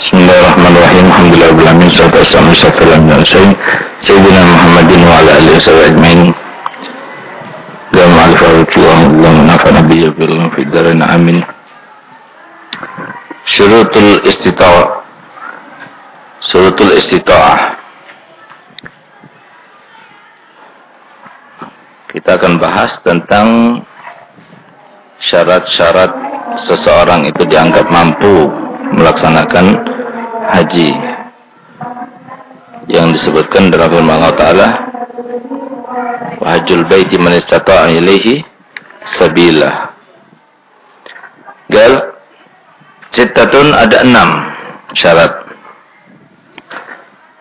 Bismillahirrahmanirrahim. Alhamdulillahirabbil Salatu wassalamu ala Sayyidina Muhammadin wa ala alihi wa ajmain. Dan ma'al-faruqi wa Allah nafa'na bihi fil fiddarin amin. Syurutul istita'ah. Syurutul istita'ah. Kita akan bahas tentang syarat-syarat seseorang itu dianggap mampu melaksanakan haji yang disebutkan dalam firman Allah Ta'ala wahajul baiti man istata'a ilaihi sabila. Gal citatun ada enam syarat.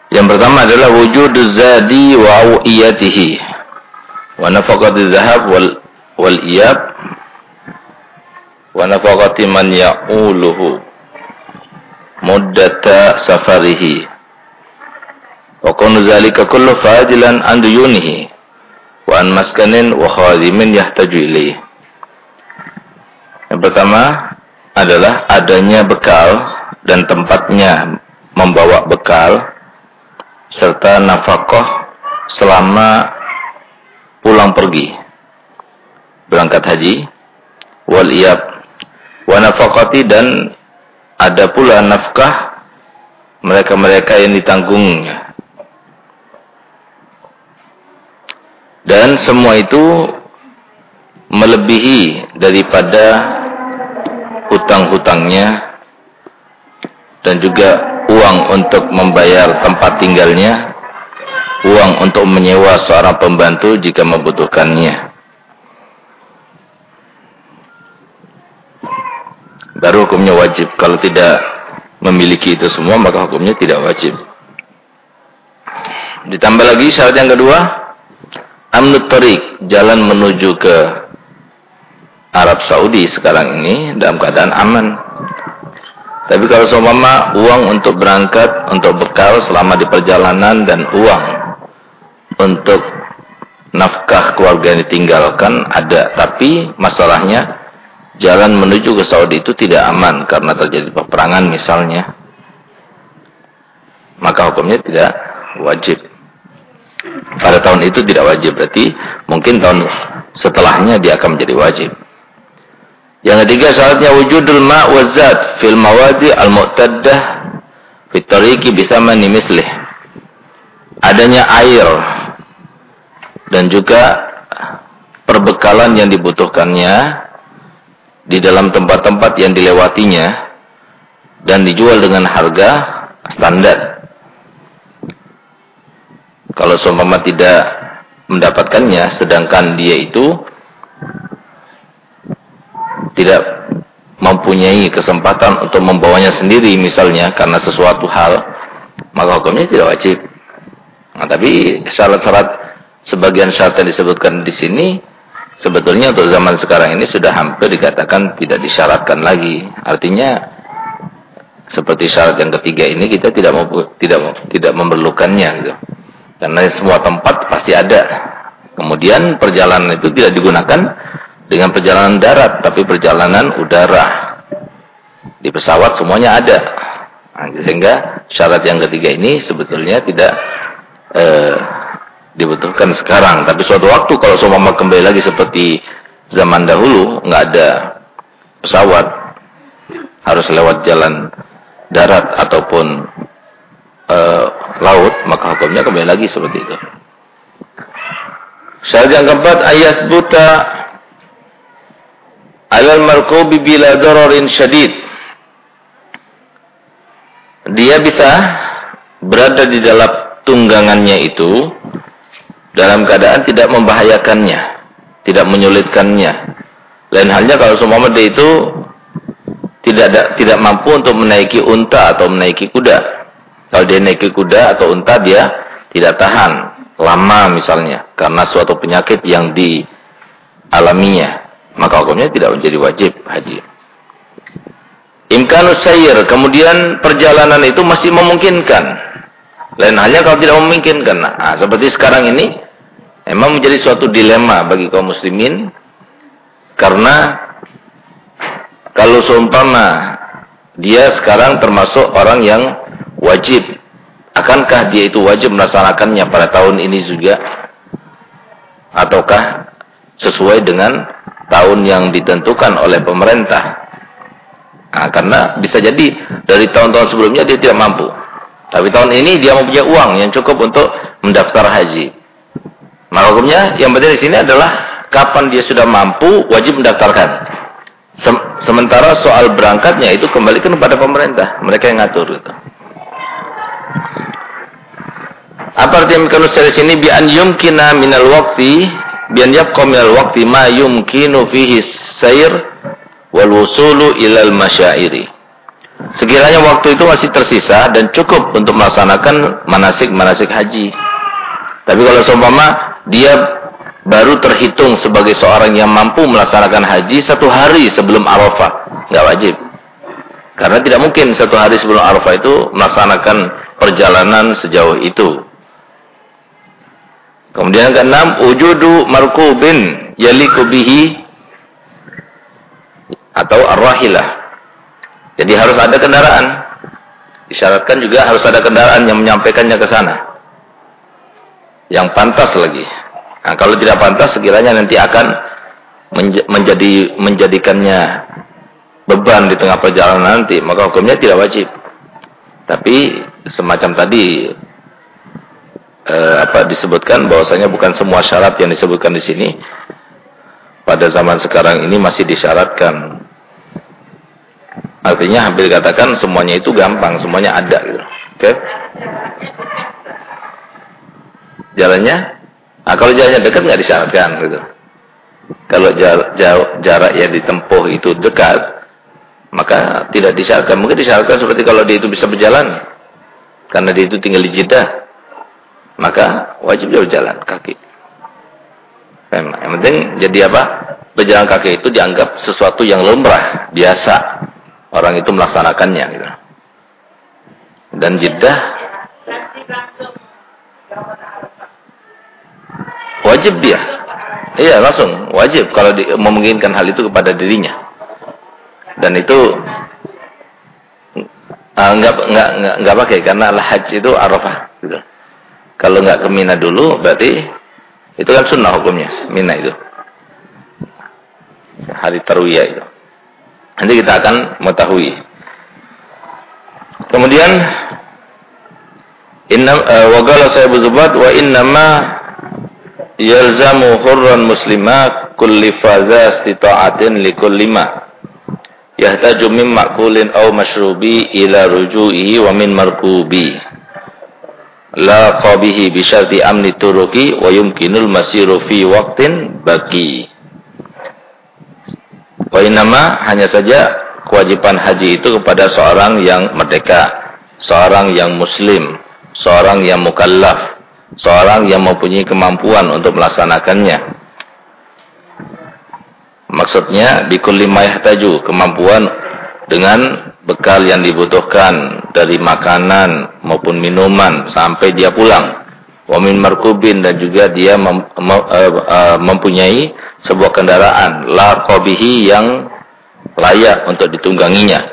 Yang pertama adalah wujud zadi wa awiyatihi wa nafaqati zahab wal wal iyab wa nafaqati man ya'uluhu muddata safarihi. Wa kunu zalika kullu fadilan an duyunihi. Wa an maskanin wa khadimin yahtaju ilaih yang pertama adalah adanya bekal dan tempatnya membawa bekal serta nafkah selama pulang pergi. Berangkat haji wal iyab wa nafaqati dan ada pula nafkah mereka-mereka yang ditanggungnya dan semua itu melebihi daripada hutang-hutangnya dan juga uang untuk membayar tempat tinggalnya uang untuk menyewa seorang pembantu jika membutuhkannya. Baru hukumnya wajib. Kalau tidak memiliki itu semua, maka hukumnya tidak wajib. Ditambah lagi syarat yang kedua, amnut tariq, jalan menuju ke Arab Saudi sekarang ini dalam keadaan aman. Tapi kalau seumpama uang untuk berangkat, untuk bekal selama di perjalanan dan uang untuk nafkah keluarga yang ditinggalkan ada, tapi masalahnya jalan menuju ke Saudi itu tidak aman karena terjadi peperangan misalnya. Maka hukumnya tidak wajib. Pada tahun itu tidak wajib, berarti mungkin tahun setelahnya dia akan menjadi wajib. Yang ketiga syaratnya wujudul ma' wa zat fil mawadi al-mu'taddah fi tariqi bisamani mislih. Adanya air dan juga perbekalan yang dibutuhkannya di dalam tempat-tempat yang dilewatinya dan dijual dengan harga standar. Kalau seumpama tidak mendapatkannya sedangkan dia itu tidak mempunyai kesempatan untuk membawanya sendiri misalnya karena sesuatu hal maka hukumnya tidak wajib. Nah, tapi syarat-syarat sebagian syarat yang disebutkan di sini sebetulnya untuk zaman sekarang ini sudah hampir dikatakan tidak disyaratkan lagi. Artinya seperti syarat yang ketiga ini kita tidak tidak tidak memerlukannya gitu. Karena semua tempat pasti ada. Kemudian perjalanan itu tidak digunakan dengan perjalanan darat, tapi perjalanan udara. Di pesawat semuanya ada. Nah, sehingga syarat yang ketiga ini sebetulnya tidak eh, dibutuhkan sekarang. Tapi suatu waktu kalau seumpama kembali lagi seperti zaman dahulu, nggak ada pesawat, harus lewat jalan darat ataupun uh, laut, maka hukumnya kembali lagi seperti itu. Syarat yang keempat, ayat buta alal markubi bila dororin syadid. Dia bisa berada di dalam tunggangannya itu dalam keadaan tidak membahayakannya, tidak menyulitkannya. Lain halnya kalau semua dia itu tidak ada, tidak mampu untuk menaiki unta atau menaiki kuda. Kalau dia naiki kuda atau unta dia tidak tahan lama misalnya karena suatu penyakit yang dialaminya, maka hukumnya tidak menjadi wajib haji. Imkanus sayir, kemudian perjalanan itu masih memungkinkan. Lain halnya kalau tidak memungkinkan. Nah, seperti sekarang ini, Memang menjadi suatu dilema bagi kaum muslimin karena kalau seumpama dia sekarang termasuk orang yang wajib. Akankah dia itu wajib melaksanakannya pada tahun ini juga? Ataukah sesuai dengan tahun yang ditentukan oleh pemerintah? Nah, karena bisa jadi dari tahun-tahun sebelumnya dia tidak mampu. Tapi tahun ini dia mempunyai uang yang cukup untuk mendaftar haji. Maka hukumnya yang penting di sini adalah kapan dia sudah mampu wajib mendaftarkan. Sementara soal berangkatnya itu kembalikan kepada pemerintah, mereka yang ngatur gitu. Apa arti yang secara sini bi an yumkina minal waqti bi an yabqa minal waqti ma yumkinu fihi sayr wal wusulu ilal masyairi. Sekiranya waktu itu masih tersisa dan cukup untuk melaksanakan manasik-manasik haji. Tapi kalau seumpama dia baru terhitung sebagai seorang yang mampu melaksanakan haji satu hari sebelum Arafah. Nggak wajib. Karena tidak mungkin satu hari sebelum Arafah itu melaksanakan perjalanan sejauh itu. Kemudian keenam, wujudu markubin yaliku bihi atau arwahilah. Jadi harus ada kendaraan. Disyaratkan juga harus ada kendaraan yang menyampaikannya ke sana. Yang pantas lagi. Nah, kalau tidak pantas sekiranya nanti akan menjadi menjadikannya beban di tengah perjalanan nanti, maka hukumnya tidak wajib. Tapi semacam tadi eh, apa disebutkan bahwasanya bukan semua syarat yang disebutkan di sini pada zaman sekarang ini masih disyaratkan. Artinya hampir katakan semuanya itu gampang, semuanya ada gitu. Oke. Okay? Jalannya Nah, kalau jaraknya dekat nggak disyaratkan gitu. Kalau jarak, jarak yang ditempuh itu dekat, maka tidak disyaratkan. Mungkin disyaratkan seperti kalau dia itu bisa berjalan, karena dia itu tinggal di Jeddah, maka wajib dia berjalan kaki. Yang penting jadi apa? Berjalan kaki itu dianggap sesuatu yang lumrah, biasa. Orang itu melaksanakannya gitu. Dan Jeddah Wajib dia. Iya, langsung wajib kalau di, memungkinkan hal itu kepada dirinya. Dan itu uh, enggak enggak enggak, enggak pakai karena al haji itu Arafah gitu. Kalau enggak ke Mina dulu berarti itu kan sunnah hukumnya, Mina itu. Hari Tarwiyah itu. Nanti kita akan mengetahui. Kemudian inna uh, wa qala Sayyid Zubair wa innama yalzamu hurran muslima kulli fadha istita'atin likulli ma. Yahtaju min ma'kulin aw mashrubi ila ruju'ihi wa min markubi. La qabihi bi syarti amni turuki wa yumkinul masiru fi waqtin baki. Wa inama hanya saja kewajiban haji itu kepada seorang yang merdeka seorang yang muslim seorang yang mukallaf seorang yang mempunyai kemampuan untuk melaksanakannya. Maksudnya bikulli taju kemampuan dengan bekal yang dibutuhkan dari makanan maupun minuman sampai dia pulang. Wamin markubin dan juga dia uh, uh, mempunyai sebuah kendaraan la qabihi yang layak untuk ditungganginya.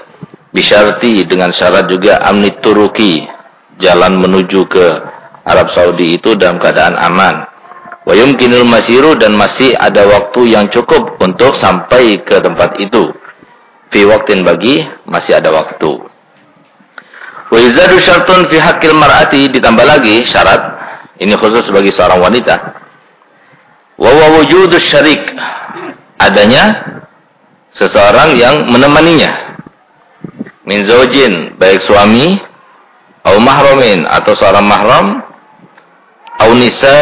Bisyarti dengan syarat juga amnit turuki jalan menuju ke Arab Saudi itu dalam keadaan aman. Wa yumkinul masiru dan masih ada waktu yang cukup untuk sampai ke tempat itu. Fi waktin bagi masih ada waktu. Wa izadu syartun fi haqqil mar'ati ditambah lagi syarat ini khusus bagi seorang wanita. Wa wa wujudus syarik adanya seseorang yang menemaninya. Min zaujin baik suami atau mahramin atau seorang mahram au nisa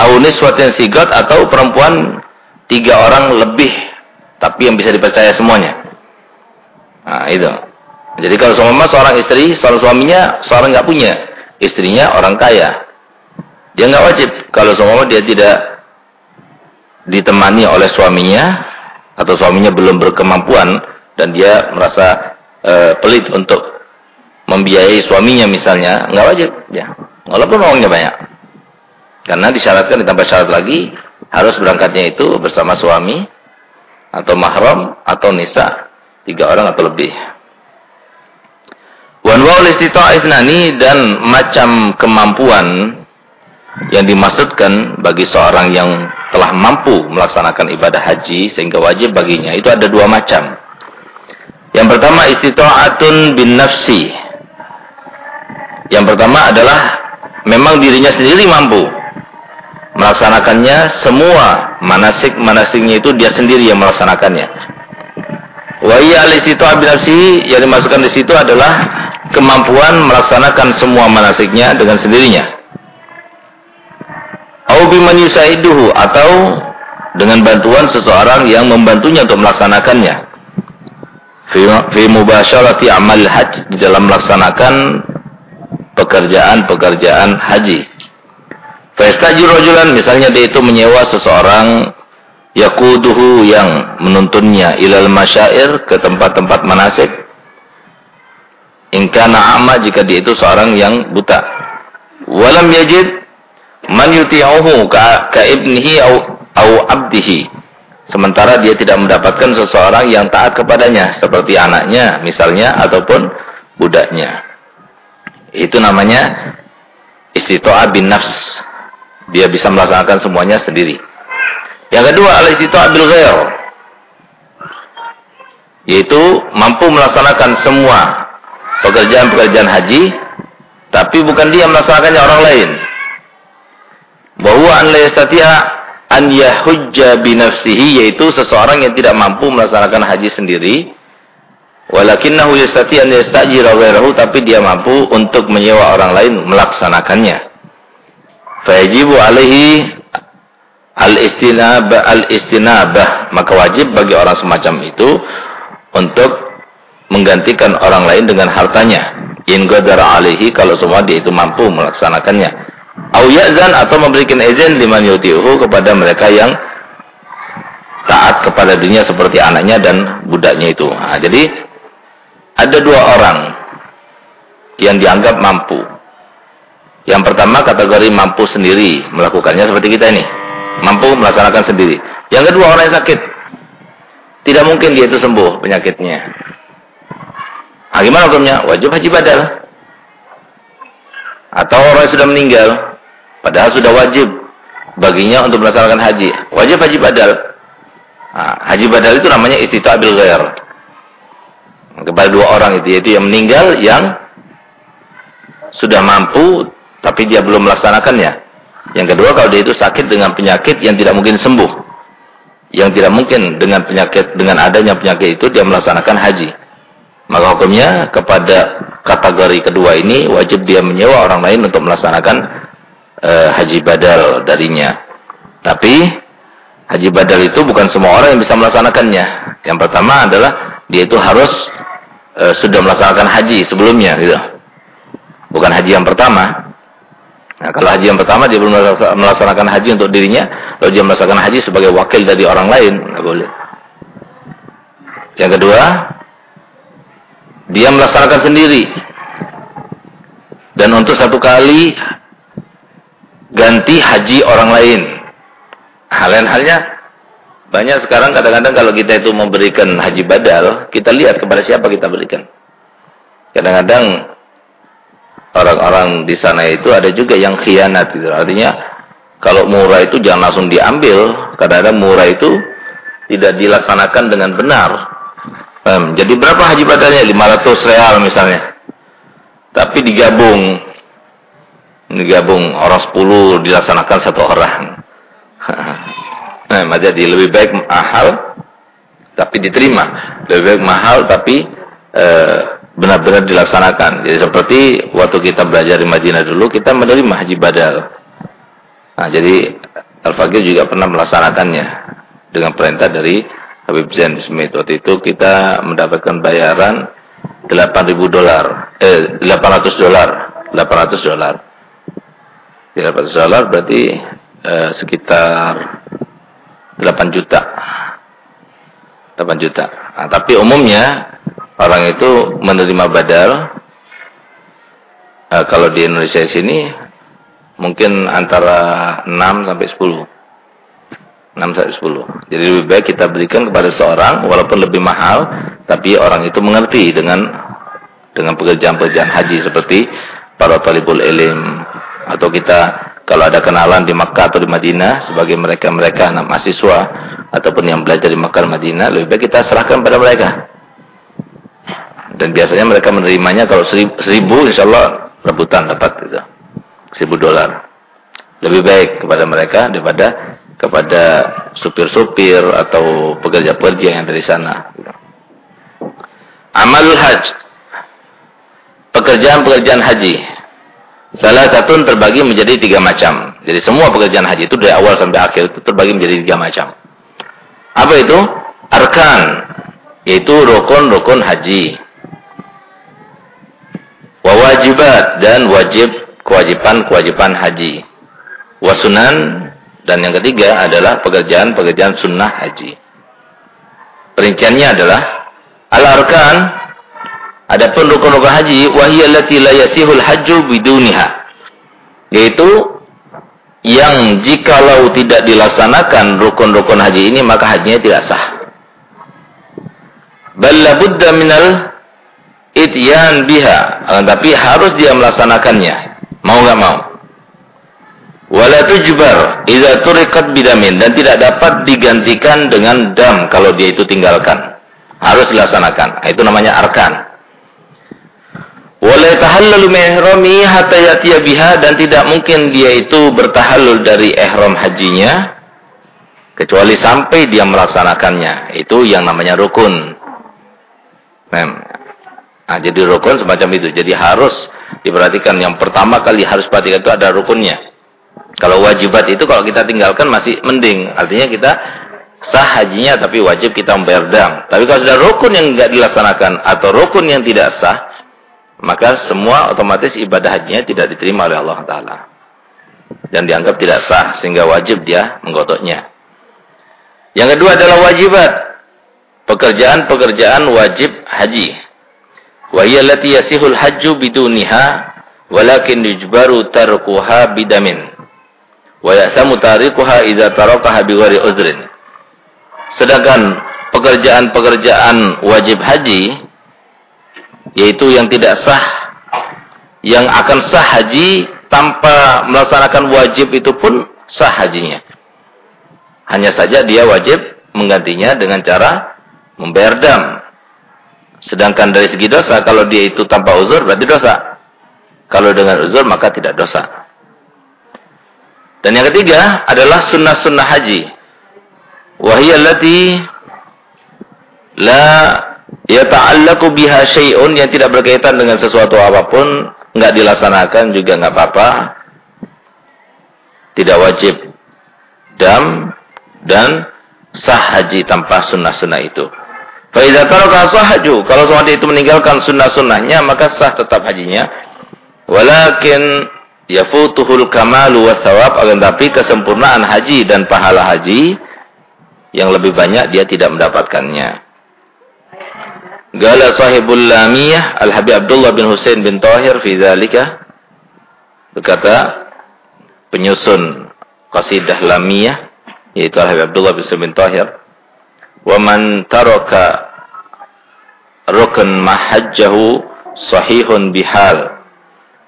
au niswatin sigat atau perempuan tiga orang lebih tapi yang bisa dipercaya semuanya. Nah, itu. Jadi kalau sama seorang istri, seorang suaminya seorang nggak punya, istrinya orang kaya. Dia nggak wajib kalau sama dia tidak ditemani oleh suaminya atau suaminya belum berkemampuan dan dia merasa e, pelit untuk membiayai suaminya misalnya, nggak wajib ya. Walaupun uangnya banyak. Karena disyaratkan ditambah syarat lagi harus berangkatnya itu bersama suami atau mahram atau nisa tiga orang atau lebih. Anwaul istita'a isnani dan macam kemampuan yang dimaksudkan bagi seorang yang telah mampu melaksanakan ibadah haji sehingga wajib baginya itu ada dua macam. Yang pertama istita'atun bin nafsi. Yang pertama adalah memang dirinya sendiri mampu melaksanakannya semua manasik-manasiknya itu dia sendiri yang melaksanakannya. Wa iya al-istita'a bin nafsi yang dimasukkan di situ adalah kemampuan melaksanakan semua manasiknya dengan sendirinya. Au biman atau dengan bantuan seseorang yang membantunya untuk melaksanakannya. Fi mubasyarati amal haji di dalam melaksanakan pekerjaan-pekerjaan haji. Fastajir rajulan misalnya dia itu menyewa seseorang yakuduhu yang menuntunnya ilal masyair ke tempat-tempat manasik Ingkana amma jika dia itu seorang yang buta. Walam yajid man yuti'uhu ka, ka ibnihi au, au abdihi. Sementara dia tidak mendapatkan seseorang yang taat kepadanya. Seperti anaknya misalnya ataupun budaknya. Itu namanya istito'a bin nafs. Dia bisa melaksanakan semuanya sendiri. Yang kedua al-istito'a bil ghair. Yaitu mampu melaksanakan semua pekerjaan-pekerjaan haji, tapi bukan dia melaksanakannya orang lain. Bahwa an la yastati'a an yahujja bi nafsihi yaitu seseorang yang tidak mampu melaksanakan haji sendiri, walakinnahu yastati' an yastajira ghairahu tapi dia mampu untuk menyewa orang lain melaksanakannya. Fayajibu alaihi al-istinabah al-istinabah maka wajib bagi orang semacam itu untuk menggantikan orang lain dengan hartanya. In qadara alaihi kalau semua dia itu mampu melaksanakannya. Au ya'zan atau memberikan izin liman yuti'uhu kepada mereka yang taat kepada dirinya seperti anaknya dan budaknya itu. Nah, jadi ada dua orang yang dianggap mampu. Yang pertama kategori mampu sendiri melakukannya seperti kita ini. Mampu melaksanakan sendiri. Yang kedua orang yang sakit. Tidak mungkin dia itu sembuh penyakitnya. Nah, gimana hukumnya? Wajib haji badal. Atau orang yang sudah meninggal, padahal sudah wajib baginya untuk melaksanakan haji. Wajib haji badal. Nah, haji badal itu namanya istita bil ghair. Kepada dua orang itu, yaitu yang meninggal yang sudah mampu, tapi dia belum melaksanakannya. Yang kedua, kalau dia itu sakit dengan penyakit yang tidak mungkin sembuh. Yang tidak mungkin dengan penyakit, dengan adanya penyakit itu dia melaksanakan haji. Maka hukumnya kepada kategori kedua ini wajib dia menyewa orang lain untuk melaksanakan uh, haji badal darinya. Tapi haji badal itu bukan semua orang yang bisa melaksanakannya. Yang pertama adalah dia itu harus uh, sudah melaksanakan haji sebelumnya gitu. Bukan haji yang pertama. Nah, kalau haji yang pertama dia belum melaksanakan haji untuk dirinya, lalu dia melaksanakan haji sebagai wakil dari orang lain, nggak boleh. Yang kedua, dia melaksanakan sendiri. Dan untuk satu kali ganti haji orang lain. Hal lain halnya banyak sekarang kadang-kadang kalau kita itu memberikan haji badal, kita lihat kepada siapa kita berikan. Kadang-kadang orang-orang di sana itu ada juga yang khianat gitu. Artinya kalau murah itu jangan langsung diambil. Kadang-kadang murah itu tidak dilaksanakan dengan benar. Um, jadi berapa haji badalnya? 500 real misalnya. Tapi digabung. Digabung orang 10 dilaksanakan satu orang. nah, jadi lebih baik mahal tapi diterima. Lebih baik mahal tapi eh, benar-benar dilaksanakan. Jadi seperti waktu kita belajar di Madinah dulu, kita menerima haji badal. Nah, jadi Al-Fakir juga pernah melaksanakannya dengan perintah dari Habib Zain Smith waktu itu kita mendapatkan bayaran 8000 dolar eh 800 dolar 800 dolar 800 dolar berarti eh, sekitar 8 juta 8 juta nah, tapi umumnya orang itu menerima badal eh, kalau di Indonesia sini mungkin antara 6 sampai 10 6 sampai 10. Jadi lebih baik kita berikan kepada seorang walaupun lebih mahal tapi orang itu mengerti dengan dengan pekerjaan-pekerjaan haji seperti para talibul ilim atau kita kalau ada kenalan di Makkah atau di Madinah sebagai mereka-mereka anak mahasiswa ataupun yang belajar di Makkah dan Madinah lebih baik kita serahkan pada mereka dan biasanya mereka menerimanya kalau seribu, seribu insya Allah rebutan dapat gitu. seribu dolar lebih baik kepada mereka daripada kepada supir-supir atau pekerja-pekerja yang dari sana. Amal haj. Pekerjaan-pekerjaan haji. Salah satu terbagi menjadi tiga macam. Jadi semua pekerjaan haji itu dari awal sampai akhir itu terbagi menjadi tiga macam. Apa itu? Arkan. Yaitu rukun-rukun haji. Wawajibat dan wajib kewajiban-kewajiban haji wasunan dan yang ketiga adalah pekerjaan-pekerjaan sunnah haji. Perinciannya adalah al-arkan adapun rukun-rukun haji wahiyya allati la yasihul hajju biduniha yaitu yang jikalau tidak dilaksanakan rukun-rukun haji ini maka hajinya tidak sah. Bal labudda minal ityan biha, tapi harus dia melaksanakannya. Mau enggak mau? wala tujbar idza turiqat bidamin. Dan tidak dapat digantikan dengan dam kalau dia itu tinggalkan. Harus dilaksanakan. Itu namanya arkan. Wala tahallalu mihrami hatta yatiya biha. Dan tidak mungkin dia itu bertahallul dari ihram hajinya kecuali sampai dia melaksanakannya. Itu yang namanya rukun nah, jadi rukun semacam itu jadi harus diperhatikan yang pertama kali harus perhatikan itu ada rukunnya kalau wajibat itu kalau kita tinggalkan masih mending. Artinya kita sah hajinya tapi wajib kita membayar dam. Tapi kalau sudah rukun yang tidak dilaksanakan atau rukun yang tidak sah, maka semua otomatis ibadah hajinya tidak diterima oleh Allah Taala dan dianggap tidak sah sehingga wajib dia menggodoknya. Yang kedua adalah wajibat. Pekerjaan-pekerjaan wajib haji. Wa hiya allati yasihul hajju biduniha walakin yujbaru tarkuha bidamin wa yasamu tarikuha idza tarakaha bighairi uzrin. Sedangkan pekerjaan-pekerjaan wajib haji yaitu yang tidak sah yang akan sah haji tanpa melaksanakan wajib itu pun sah hajinya. Hanya saja dia wajib menggantinya dengan cara membayar dam. Sedangkan dari segi dosa, kalau dia itu tanpa uzur berarti dosa. Kalau dengan uzur maka tidak dosa. Dan yang ketiga adalah sunnah-sunnah haji. Wahiyallati la yata'allaku biha syai'un yang tidak berkaitan dengan sesuatu apa pun, enggak dilaksanakan juga enggak apa-apa. Tidak wajib dam dan sah haji tanpa sunnah-sunnah itu. Fa idza taraka sahaju, kalau seorang itu meninggalkan sunnah-sunnahnya maka sah tetap hajinya. Walakin yafutuhul kamalu wa thawab akan tapi kesempurnaan haji dan pahala haji yang lebih banyak dia tidak mendapatkannya. Gala sahibul lamiyah Al-Habib Abdullah bin Husain bin Tahir fi dzalika berkata penyusun qasidah lamiyah yaitu Al-Habib Abdullah bin Husain bin Tahir wa man taraka rukun mahajjahu sahihun bihal.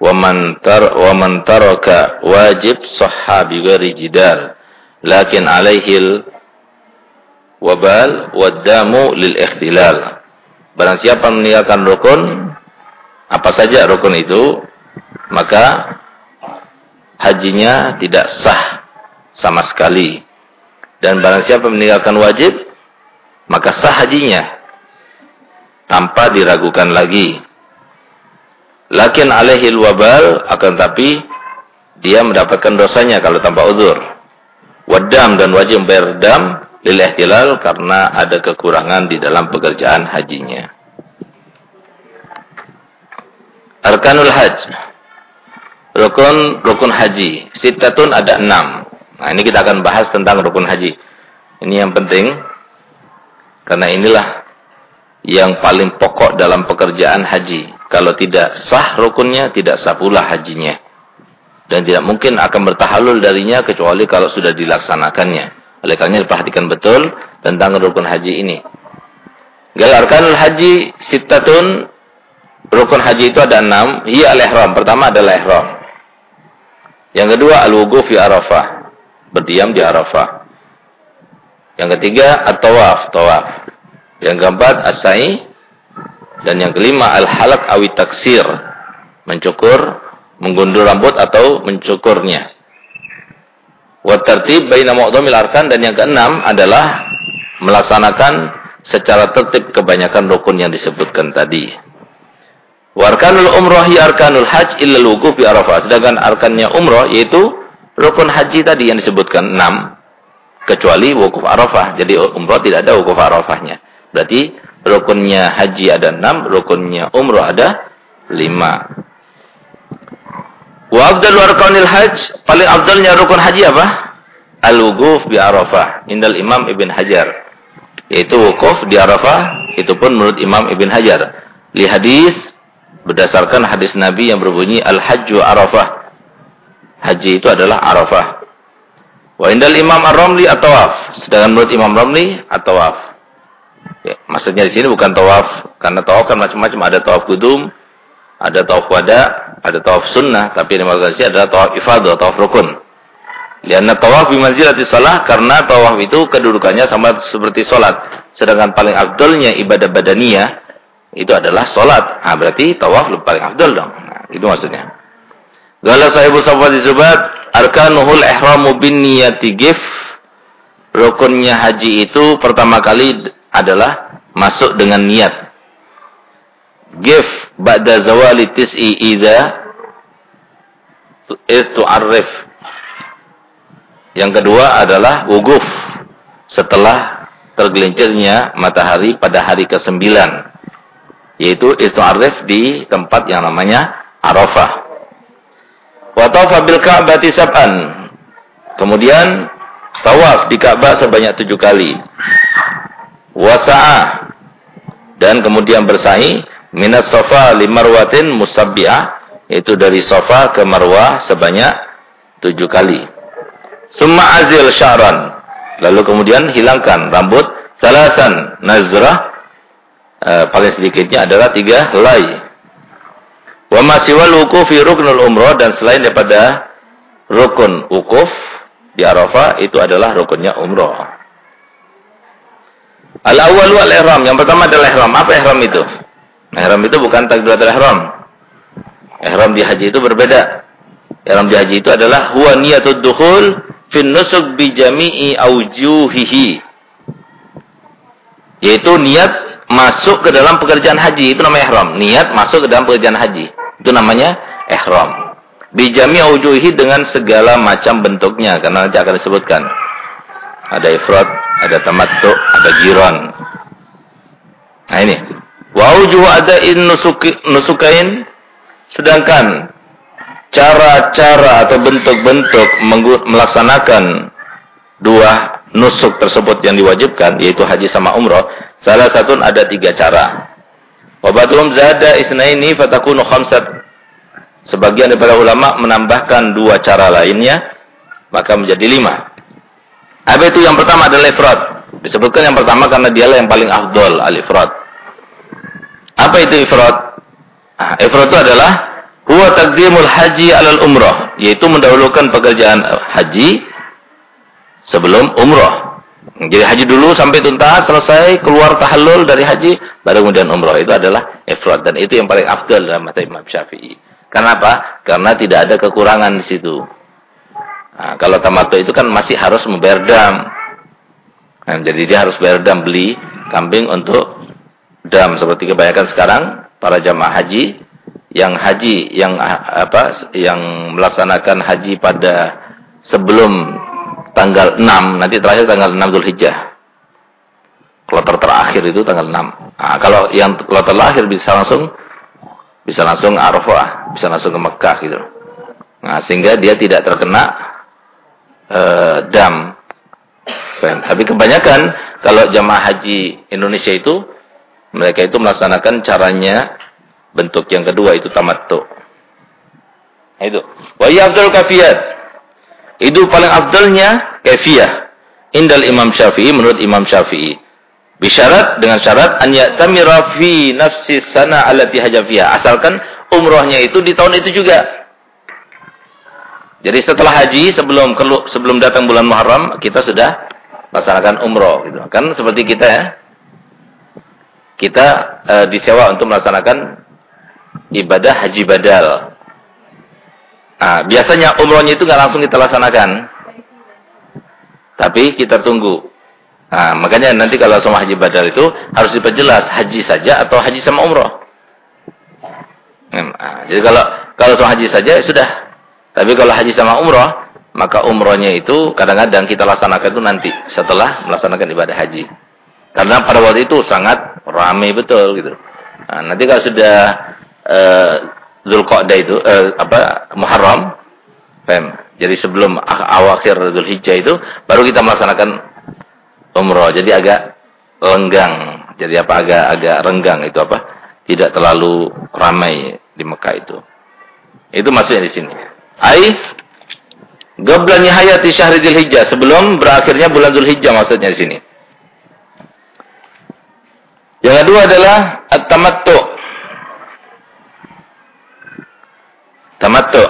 Wa man tar wa man taraka wajib sahha bi ghairi jidal. Lakin wabal lil ikhtilal. Barang siapa meninggalkan rukun apa saja rukun itu maka hajinya tidak sah sama sekali. Dan barang siapa meninggalkan wajib maka sah hajinya tanpa diragukan lagi Lakin alaihil wabal akan tapi dia mendapatkan dosanya kalau tanpa uzur. Wadam dan wajib membayar dam lil karena ada kekurangan di dalam pekerjaan hajinya. Arkanul Haj. Rukun rukun haji. Sitatun ada enam. Nah, ini kita akan bahas tentang rukun haji. Ini yang penting karena inilah yang paling pokok dalam pekerjaan haji. Kalau tidak sah rukunnya, tidak sah pula hajinya. Dan tidak mungkin akan bertahalul darinya kecuali kalau sudah dilaksanakannya. Oleh karena perhatikan betul tentang rukun haji ini. Galarkan haji sitatun rukun haji itu ada enam. Hiya al-ihram. Pertama adalah ihram. Yang kedua al-wuguf Arafah. Berdiam di Arafah. Yang ketiga at-tawaf, tawaf. Yang keempat as-sa'i dan yang kelima al-halaq awi taksir. Mencukur, menggundul rambut atau mencukurnya. Wa tartib baina mu'dhamil arkan dan yang keenam adalah melaksanakan secara tertib kebanyakan rukun yang disebutkan tadi. Warkanul umrah ya arkanul haj illa wukuf bi Arafah. Sedangkan arkannya umrah yaitu rukun haji tadi yang disebutkan enam kecuali wukuf Arafah. Jadi umrah tidak ada wukuf Arafahnya. Berarti rukunnya haji ada enam, rukunnya umrah ada lima. Wa afdalu arkanil haj, paling afdalnya rukun haji apa? Al-wukuf bi Arafah. Indal Imam Ibn Hajar. Yaitu wukuf di Arafah, itu pun menurut Imam Ibn Hajar. Li hadis berdasarkan hadis Nabi yang berbunyi Al-Hajju Arafah. Haji itu adalah Arafah. Wa indal Imam Ar-Ramli at-tawaf. Sedangkan menurut Imam Ramli at-tawaf. Ya, maksudnya di sini bukan tawaf karena tawaf kan macam-macam ada tawaf kudum, ada tawaf wada, ada tawaf sunnah, tapi yang dimaksud adalah tawaf ifadah, tawaf rukun. Lianna tawaf bimanzilati salah karena tawaf itu kedudukannya sama seperti solat. Sedangkan paling afdolnya ibadah badaniyah itu adalah solat. Nah, berarti tawaf paling afdol dong. Nah, itu maksudnya. Gala sahibu safati zubat arkanuhul ihramu bin niyati gif. Rukunnya haji itu pertama kali adalah masuk dengan niat. Gif ba'da zawali tis'i idza tu'arrif. Yang kedua adalah wuguf setelah tergelincirnya matahari pada hari ke-9 yaitu istu'arif di tempat yang namanya Arafah. Wa bil Ka'bati sab'an. Kemudian tawaf di Ka'bah sebanyak tujuh kali. Wasa'ah dan kemudian bersa'i minas sofa limarwatin musabbi'ah yaitu dari sofa ke marwah sebanyak tujuh kali. Summa azil sya'ran. Lalu kemudian hilangkan rambut salasan nazrah. E, paling sedikitnya adalah tiga helai. Wa masiwal wukufi ruknul umroh dan selain daripada rukun wukuf di Arafah itu adalah rukunnya umroh. Al-awwalu al-ihram. Yang pertama adalah ihram. Apa ihram itu? Ihram itu bukan takbiratul ihram. Ihram di haji itu berbeda. Ihram di haji itu adalah huwa niyatud dukhul fin nusuk bi jami'i aujuhihi. Yaitu niat masuk ke dalam pekerjaan haji itu namanya ihram. Niat masuk ke dalam pekerjaan haji itu namanya ihram. Bi jami'i aujuhihi dengan segala macam bentuknya karena nanti akan disebutkan. Ada ifrat, ada tamattu, ada giron. Nah ini Wa wujuh in nusukain sedangkan cara-cara atau bentuk-bentuk melaksanakan dua nusuk tersebut yang diwajibkan yaitu haji sama umroh salah satu ada tiga cara. Wabatuhum zada isnaini fatakunu khamsat. Sebagian daripada ulama menambahkan dua cara lainnya maka menjadi lima. Apa itu yang pertama adalah ifrat. Disebutkan yang pertama karena dialah yang paling afdol al-ifrat. Apa itu ifrat? Nah, ifrat itu adalah huwa taqdimul haji alal umrah, yaitu mendahulukan pekerjaan haji sebelum umrah. Jadi haji dulu sampai tuntas, selesai, keluar tahallul dari haji, baru kemudian umrah. Itu adalah ifrat dan itu yang paling afdal dalam mata Imam Syafi'i. Kenapa? Karena tidak ada kekurangan di situ. Nah, kalau tamattu itu kan masih harus membayar dam. Nah, jadi dia harus bayar dam beli kambing untuk dam seperti kebanyakan sekarang para jamaah haji yang haji yang apa yang melaksanakan haji pada sebelum tanggal 6 nanti terakhir tanggal 6 Zulhijjah. Kloter terakhir itu tanggal 6. Nah, kalau yang kloter terakhir bisa langsung bisa langsung Arafah, bisa langsung ke Mekah gitu. Nah, sehingga dia tidak terkena uh, dam. Tapi kebanyakan kalau jamaah haji Indonesia itu mereka itu melaksanakan caranya bentuk yang kedua itu tamattu. Nah, itu. Wa afdal kafiyat. Itu paling afdalnya kafiyah. Indal Imam Syafi'i menurut Imam Syafi'i. Bisyarat dengan syarat an ya'tamira fi nafsi sana allati hajafiha. Asalkan umrohnya itu di tahun itu juga. Jadi setelah haji sebelum sebelum datang bulan Muharram kita sudah laksanakan umroh gitu. Kan seperti kita ya. Kita e, disewa untuk melaksanakan ibadah haji badal. Nah, biasanya umrohnya itu nggak langsung kita laksanakan. Tapi kita tunggu. Nah, makanya nanti kalau sama haji badal itu harus diperjelas haji saja atau haji sama umroh. Nah, jadi kalau kalau sama haji saja ya sudah tapi kalau haji sama umroh, maka umrohnya itu kadang-kadang kita laksanakan itu nanti setelah melaksanakan ibadah haji. Karena pada waktu itu sangat ramai betul gitu. Nah, nanti kalau sudah uh, Zulqa'dah itu uh, apa Muharram, pem. Jadi sebelum awakhir Zulhijjah itu baru kita melaksanakan umroh. Jadi agak lenggang. Jadi apa agak agak renggang itu apa? Tidak terlalu ramai di Mekah itu. Itu maksudnya di sini. Ai Gobla nihayati syahri Dzulhijjah sebelum berakhirnya bulan Dzulhijjah maksudnya di sini. Yang kedua adalah at-tamattu. Tamattu.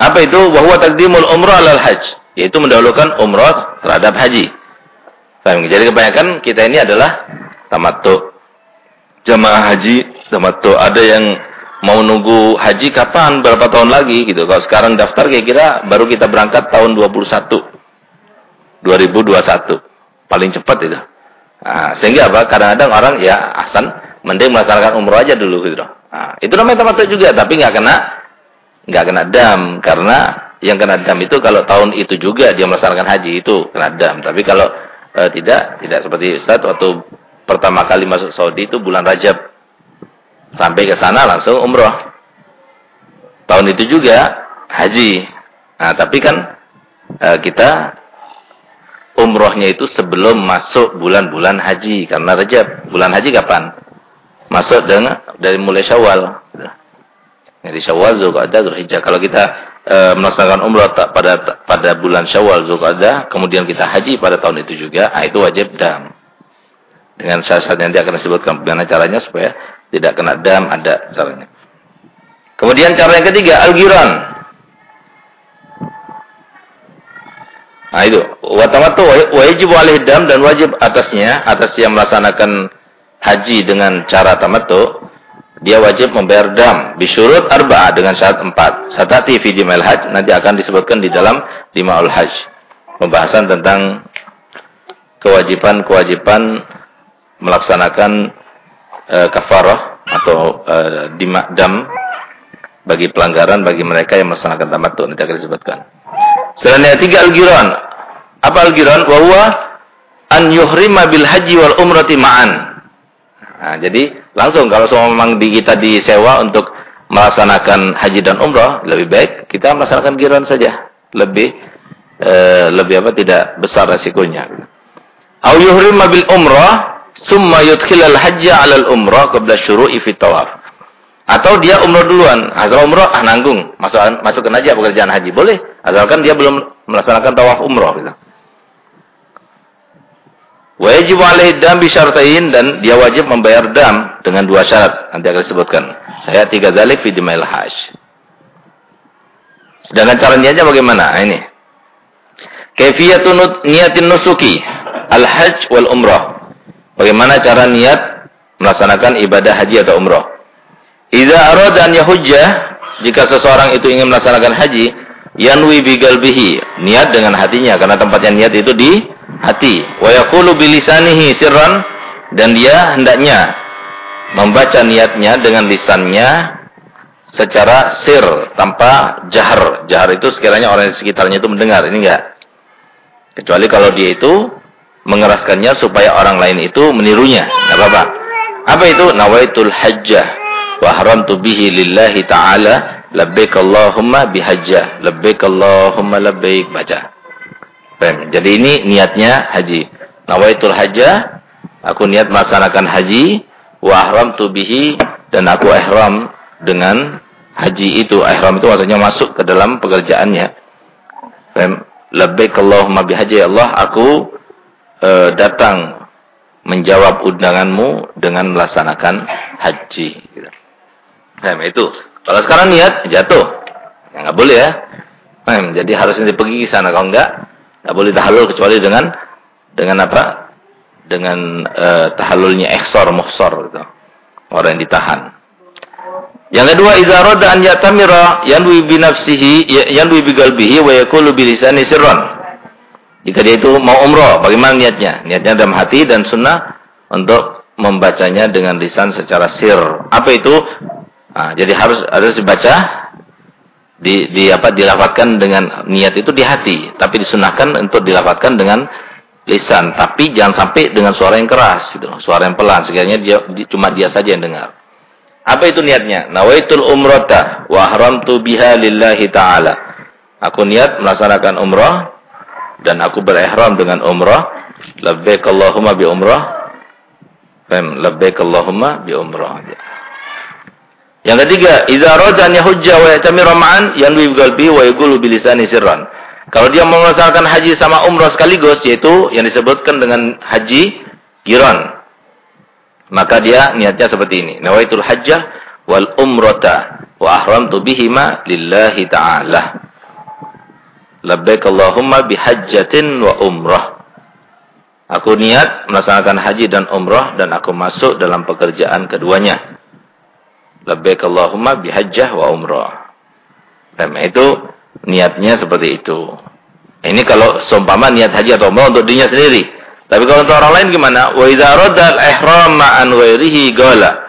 Apa itu? Wa huwa taqdimul umrah alal hajj, yaitu mendahulukan umrah terhadap haji. Paham? Jadi kebanyakan kita ini adalah tamattu. Jamaah haji tamattu. Ada yang mau nunggu haji kapan berapa tahun lagi gitu kalau sekarang daftar kira-kira baru kita berangkat tahun 21 2021 paling cepat itu nah, sehingga apa kadang-kadang orang ya asan mending melaksanakan umroh aja dulu gitu nah, itu namanya tamattu juga tapi nggak kena nggak kena dam karena yang kena dam itu kalau tahun itu juga dia melaksanakan haji itu kena dam tapi kalau e, tidak tidak seperti Ustaz waktu pertama kali masuk Saudi itu bulan Rajab Sampai ke sana langsung umroh. Tahun itu juga haji. Nah, tapi kan e, kita umrohnya itu sebelum masuk bulan-bulan haji. Karena Rajab, bulan haji kapan? Masuk dengan dari mulai Syawal. Jadi Syawal, Zulqa'dah, Zulhijjah. Kalau kita e, melaksanakan umroh pada pada bulan Syawal, Zulqa'dah, kemudian kita haji pada tahun itu juga, nah, itu wajib dam. Dengan syarat yang dia akan disebutkan bagaimana caranya supaya tidak kena dam, ada caranya. Kemudian cara yang ketiga, al-giran. Nah itu, watamatu wajib alih dam dan wajib atasnya, atas yang melaksanakan haji dengan cara tamattu, dia wajib membayar dam bisyurut arba dengan syarat empat. Satati fi dimal haj nanti akan disebutkan di dalam dimaul haj. Pembahasan tentang kewajiban-kewajiban melaksanakan e, kafarah atau dam bagi pelanggaran bagi mereka yang melaksanakan tamattu nanti akan disebutkan. Selanjutnya tiga al-giran. Apa al-giran? Wa huwa an yuhrima bil haji wal umrati ma'an. Nah, jadi langsung kalau semua memang di kita disewa untuk melaksanakan haji dan umrah, lebih baik kita melaksanakan giran saja. Lebih e, lebih apa tidak besar resikonya. Au yuhrima bil umrah Summa yudkhilal hajja 'alal umrah qabla syuru'i fi tawaf. Atau dia umrah duluan, asal umrah ah nanggung, masuk masukkan aja pekerjaan haji boleh, asalkan dia belum melaksanakan tawaf umrah gitu. Wajib alaihi dam bi syartain dan dia wajib membayar dam dengan dua syarat. Nanti akan disebutkan. Saya tiga dalik fi dimail hajj. Sedangkan cara niatnya bagaimana? Nah, ini. Kaifiyatun niatin nusuki al-hajj wal umrah. Bagaimana cara niat melaksanakan ibadah haji atau umrah? Idza arada an jika seseorang itu ingin melaksanakan haji, yanwi bi galbihi, niat dengan hatinya karena tempatnya niat itu di hati. Wa yaqulu bi lisanihi sirran dan dia hendaknya membaca niatnya dengan lisannya secara sir tanpa jahar. Jahar itu sekiranya orang di sekitarnya itu mendengar, ini enggak. Kecuali kalau dia itu mengeraskannya supaya orang lain itu menirunya. Enggak apa-apa. Apa itu? Nawaitul hajjah wa haramtu bihi lillahi ta'ala labbaik Allahumma bihajjah. Labbaik Allahumma labbaik baca. Paham? Jadi ini niatnya haji. Nawaitul hajjah aku niat melaksanakan haji wa haramtu bihi dan aku ihram dengan haji itu. Ihram itu maksudnya masuk ke dalam pekerjaannya. Paham? Labbaik Allahumma bihajjah Allah aku e, datang menjawab undanganmu dengan melaksanakan haji. Nah, itu. Kalau sekarang niat jatuh, ya nggak boleh ya. Nah, jadi harusnya pergi ke sana. Kalau enggak, nggak boleh tahalul kecuali dengan dengan apa? Dengan uh, tahallulnya eksor, muhsor gitu. Orang yang ditahan. Yang kedua, idza rada an yatamira yanwi bi nafsihi ya, yanwi bi qalbihi wa yaqulu bi lisani sirran. Jika dia itu mau umroh, bagaimana niatnya? Niatnya dalam hati dan sunnah untuk membacanya dengan lisan secara sir. Apa itu? Nah, jadi harus harus dibaca di, di apa dilafatkan dengan niat itu di hati, tapi disunahkan untuk dilafatkan dengan lisan, tapi jangan sampai dengan suara yang keras gitu, suara yang pelan, sekiranya dia cuma dia saja yang dengar. Apa itu niatnya? Nawaitul umrata wa haramtu biha lillahi ta'ala. Aku niat melaksanakan umrah dan aku berihram dengan umrah. Labbaik Allahumma bi umrah. Faham? Labbaik bi umrah. Yang ketiga, idza rada an yahujja wa yatamira ma'an yanwi bi qalbi wa yaqulu bi lisani sirran. Kalau dia mau melaksanakan haji sama umrah sekaligus yaitu yang disebutkan dengan haji giran. Maka dia niatnya seperti ini. Nawaitul hajjah wal umrata wa ahramtu bihima lillahi ta'ala. Labbaik Allahumma bihajjatin wa umrah. Aku niat melaksanakan haji dan umrah dan aku masuk dalam pekerjaan keduanya. Labbaik Allahumma bihajjah wa umrah. Dan itu niatnya seperti itu. Ini kalau seumpama niat haji atau umrah untuk dirinya sendiri. Tapi kalau untuk orang lain gimana? Wa idza radda al-ihram ma'an ghairihi qala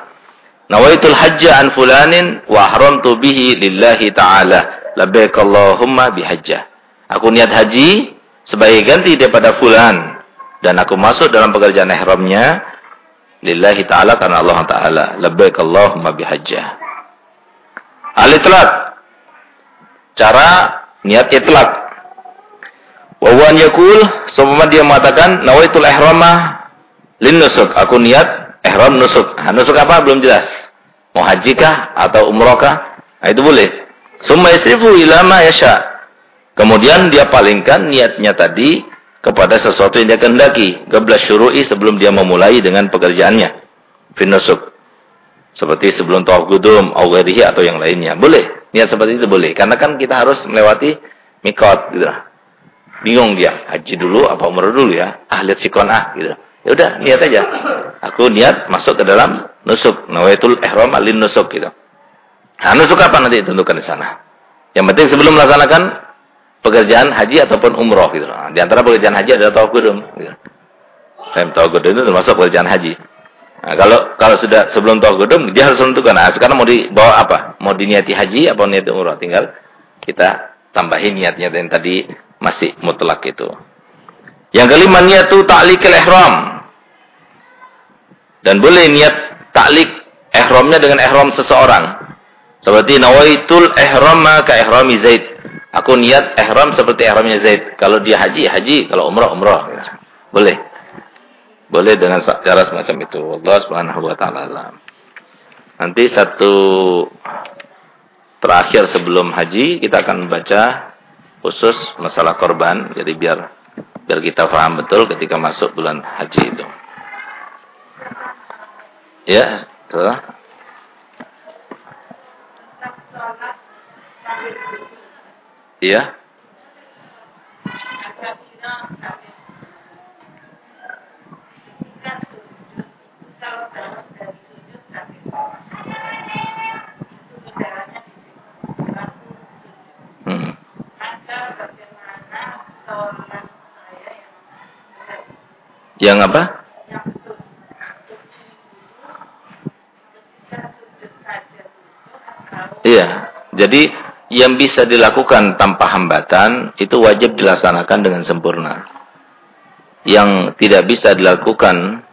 Nawaitul hajja an fulanin wa ahramtu bihi lillahi ta'ala. Labbaik Allahumma bihajjah. Aku niat haji sebagai ganti daripada fulan dan aku masuk dalam pekerjaan ihramnya lillahi ta'ala karena Allah taala. Labbaik Allahumma bihajjah. Al-itlaq cara niat itlaq wa huwa yakul seumpama dia mengatakan nawaitul ihrama lin nusuk. Aku niat ihram nusuk. Nah, nusuk apa? Belum jelas. Mau haji kah atau umrah kah? Nah, itu boleh. Summa yasrifu ila ma yasha. Kemudian dia palingkan niatnya tadi kepada sesuatu yang dia kehendaki. Qabla syuru'i sebelum dia memulai dengan pekerjaannya. Finusuk. Seperti sebelum tawaf gudum, awarihi atau yang lainnya. Boleh. Niat seperti itu boleh. Karena kan kita harus melewati mikot gitu Bingung dia. Haji dulu apa umrah dulu ya. Ah lihat sikon ah gitu. Ya udah niat aja. Aku niat masuk ke dalam nusuk. Nawaitul ihram alin nusuk gitu. Nah, nusuk apa nanti tentukan di sana. Yang penting sebelum melaksanakan pekerjaan haji ataupun umroh gitu. Nah, di antara pekerjaan haji adalah tawaf gudum. Gitu. tawaf gudum itu termasuk pekerjaan haji. Nah, kalau kalau sudah sebelum tawaf dia harus menentukan. Nah, sekarang mau dibawa apa? Mau diniati haji atau niat umroh? Tinggal kita tambahin niatnya yang tadi masih mutlak itu. Yang kelima niat niatu ta'likil ihram. Dan boleh niat ta'lik ihramnya dengan ihram seseorang. Seperti nawaitul ihrama ka ihrami Zaid. Aku niat ihram seperti ihramnya Zaid. Kalau dia haji, haji. Kalau umrah, umrah. Boleh. Boleh dengan cara semacam itu. Allah subhanahu wa ta'ala. Nanti satu terakhir sebelum haji, kita akan membaca khusus masalah korban. Jadi biar biar kita paham betul ketika masuk bulan haji itu. Ya, setelah Iya. Hmm. Yang apa? Iya. Jadi yang bisa dilakukan tanpa hambatan itu wajib dilaksanakan dengan sempurna. Yang tidak bisa dilakukan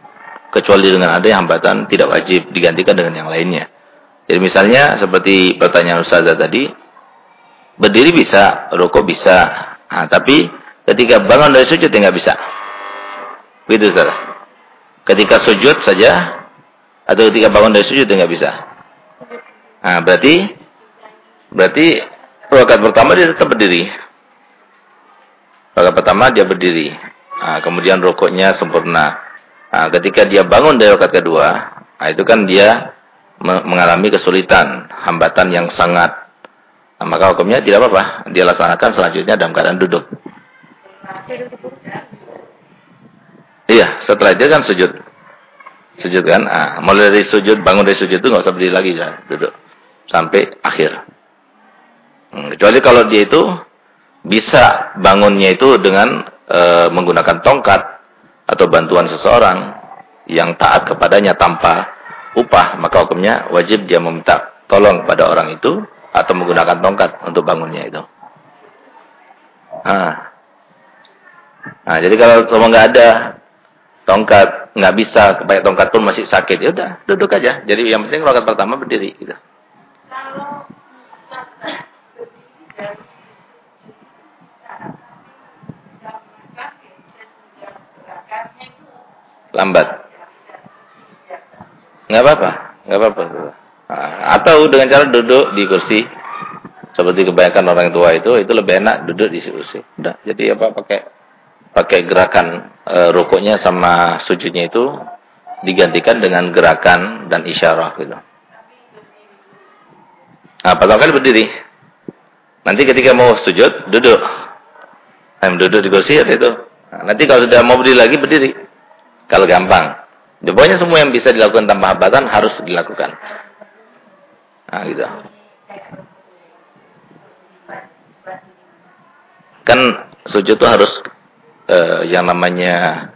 kecuali dengan ada hambatan tidak wajib digantikan dengan yang lainnya. Jadi misalnya seperti pertanyaan Ustazah tadi, berdiri bisa, rokok bisa, nah, tapi ketika bangun dari sujud nggak bisa. Begitu Ustazah. Ketika sujud saja atau ketika bangun dari sujud nggak bisa. Nah, berarti Berarti rakaat pertama dia tetap berdiri. Rakaat pertama dia berdiri. Nah, kemudian rokoknya sempurna. Nah, ketika dia bangun dari rakaat kedua, nah itu kan dia mengalami kesulitan, hambatan yang sangat. Nah, maka hukumnya tidak apa-apa, dia laksanakan selanjutnya dalam keadaan duduk. Iya, setelah itu kan sujud. Sujud kan, ah, mulai dari sujud, bangun dari sujud itu nggak usah berdiri lagi, ya, duduk sampai akhir. Hmm, kecuali kalau dia itu bisa bangunnya itu dengan e, menggunakan tongkat atau bantuan seseorang yang taat kepadanya tanpa upah, maka hukumnya wajib dia meminta tolong pada orang itu atau menggunakan tongkat untuk bangunnya itu. Nah, nah jadi kalau semua nggak ada tongkat, nggak bisa, pakai tongkat pun masih sakit, ya udah duduk aja. Jadi yang penting rokat pertama berdiri gitu. Lambat. Nggak apa-apa, nggak apa-apa. Atau dengan cara duduk di kursi seperti kebanyakan orang tua itu, itu lebih enak duduk di kursi. Udah, jadi apa pakai pakai gerakan e, rukuknya sama sujudnya itu digantikan dengan gerakan dan isyarah gitu. Nah, pertama kali berdiri. Nanti ketika mau sujud, duduk. Nah, duduk di kursi itu. Nah, nanti kalau sudah mau berdiri lagi, berdiri. Kalau gampang. Ya, pokoknya semua yang bisa dilakukan tanpa hambatan harus dilakukan. Nah, gitu. Kan sujud itu harus eh, yang namanya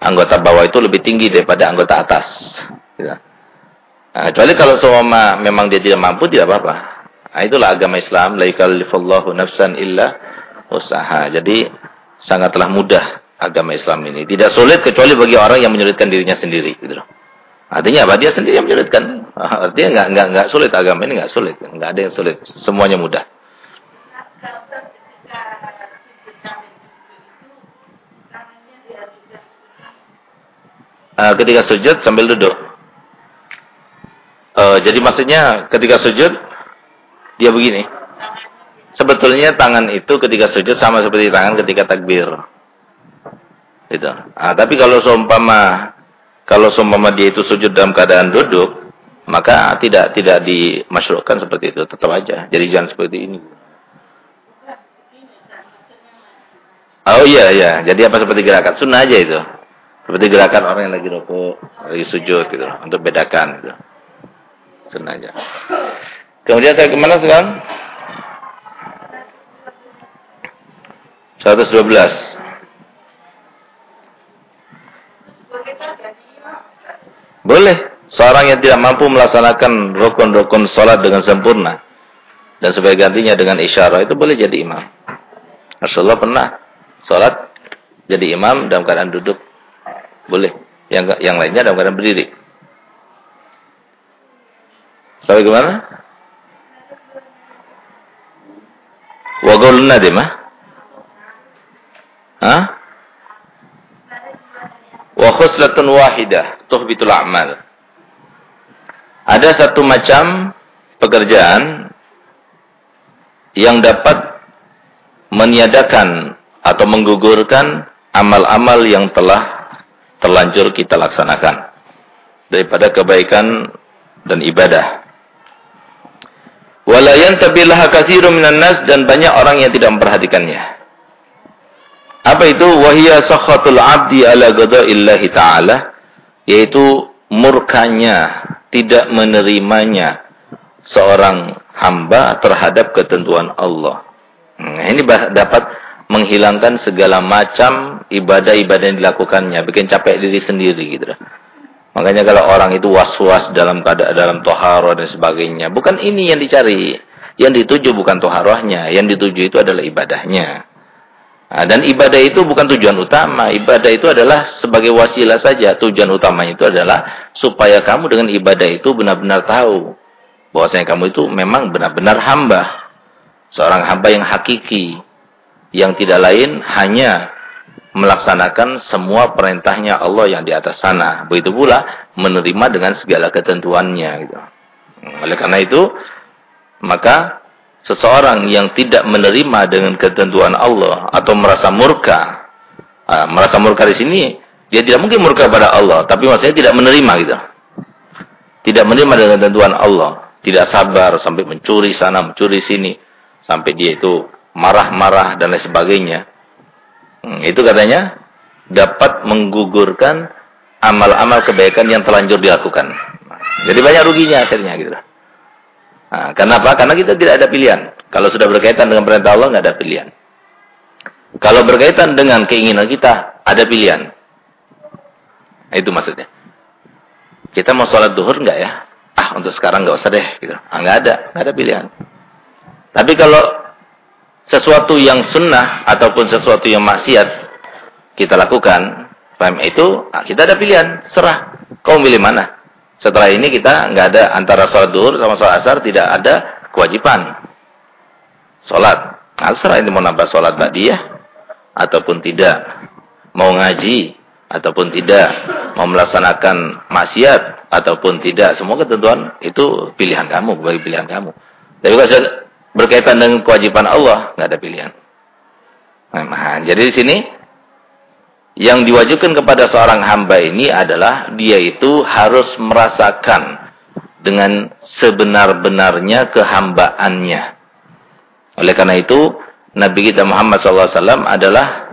anggota bawah itu lebih tinggi daripada anggota atas. Gitu. Nah, kecuali kalau semua memang dia tidak mampu, tidak apa-apa. Nah, itulah agama Islam. La yukallifullahu nafsan illa usaha. Jadi sangatlah mudah agama Islam ini. Tidak sulit kecuali bagi orang yang menyulitkan dirinya sendiri. Gitu loh. Artinya apa? Dia sendiri yang menyulitkan. Artinya nggak nggak nggak sulit agama ini nggak sulit, nggak ada yang sulit. Semuanya mudah. Uh, ketika sujud sambil duduk. Uh, jadi maksudnya ketika sujud dia begini. Sebetulnya tangan itu ketika sujud sama seperti tangan ketika takbir. Itu. Ah, tapi kalau seumpama kalau seumpama dia itu sujud dalam keadaan duduk, maka tidak tidak dimasukkan seperti itu, tetap aja. Jadi jangan seperti ini. Oh iya iya, jadi apa seperti gerakan sunnah aja itu. Seperti gerakan orang yang lagi rukuk, lagi sujud gitu, untuk bedakan gitu. Sunnah aja. Kemudian saya ke mana sekarang? 112. Boleh. Seorang yang tidak mampu melaksanakan rukun-rukun sholat dengan sempurna. Dan sebagai gantinya dengan isyarat itu boleh jadi imam. Rasulullah pernah sholat jadi imam dalam keadaan duduk. Boleh. Yang yang lainnya dalam keadaan berdiri. Sampai ke mana? Wa qulna dimah? Hah? wa khuslatun wahidah tuhbitul a'mal. Ada satu macam pekerjaan yang dapat meniadakan atau menggugurkan amal-amal yang telah terlanjur kita laksanakan daripada kebaikan dan ibadah. Wala yantabilaha katsirun minan nas dan banyak orang yang tidak memperhatikannya. Apa itu? Wahia sakhatul abdi ala illahi ta'ala. Yaitu murkanya, tidak menerimanya seorang hamba terhadap ketentuan Allah. Nah, ini dapat menghilangkan segala macam ibadah-ibadah yang dilakukannya, bikin capek diri sendiri gitu. Makanya kalau orang itu was-was dalam keadaan dalam toharoh dan sebagainya, bukan ini yang dicari. Yang dituju bukan toharohnya, yang dituju itu adalah ibadahnya. Nah, dan ibadah itu bukan tujuan utama. Ibadah itu adalah sebagai wasilah saja. Tujuan utama itu adalah supaya kamu dengan ibadah itu benar-benar tahu. Bahwasanya kamu itu memang benar-benar hamba. Seorang hamba yang hakiki. Yang tidak lain hanya melaksanakan semua perintahnya Allah yang di atas sana. Begitu pula menerima dengan segala ketentuannya. Gitu. Oleh karena itu, maka seseorang yang tidak menerima dengan ketentuan Allah atau merasa murka, uh, merasa murka di sini Dia tidak mungkin murka kepada Allah, tapi maksudnya tidak menerima gitu. Tidak menerima dengan ketentuan Allah. Tidak sabar sampai mencuri sana, mencuri sini. Sampai dia itu marah-marah dan lain sebagainya. Hmm, itu katanya dapat menggugurkan amal-amal kebaikan yang terlanjur dilakukan. Jadi banyak ruginya akhirnya gitu. Nah, kenapa? Karena kita tidak ada pilihan. Kalau sudah berkaitan dengan perintah Allah, nggak ada pilihan. Kalau berkaitan dengan keinginan kita, ada pilihan. Itu maksudnya. Kita mau sholat duhur enggak ya? Ah, untuk sekarang enggak usah deh. Gitu. Ah, enggak ada. Enggak ada pilihan. Tapi kalau sesuatu yang sunnah ataupun sesuatu yang maksiat kita lakukan, itu, nah, kita ada pilihan. Serah. Kau milih mana? Setelah ini kita enggak ada antara sholat duhur sama sholat asar tidak ada kewajiban. Sholat. Serah ini mau nambah sholat dia ataupun tidak. Mau ngaji ataupun tidak, mau melaksanakan maksiat ataupun tidak, semua ketentuan itu pilihan kamu, bagi pilihan kamu. Tapi kalau berkaitan dengan kewajiban Allah, nggak ada pilihan. Nah, jadi di sini yang diwajibkan kepada seorang hamba ini adalah dia itu harus merasakan dengan sebenar-benarnya kehambaannya. Oleh karena itu, Nabi kita Muhammad SAW adalah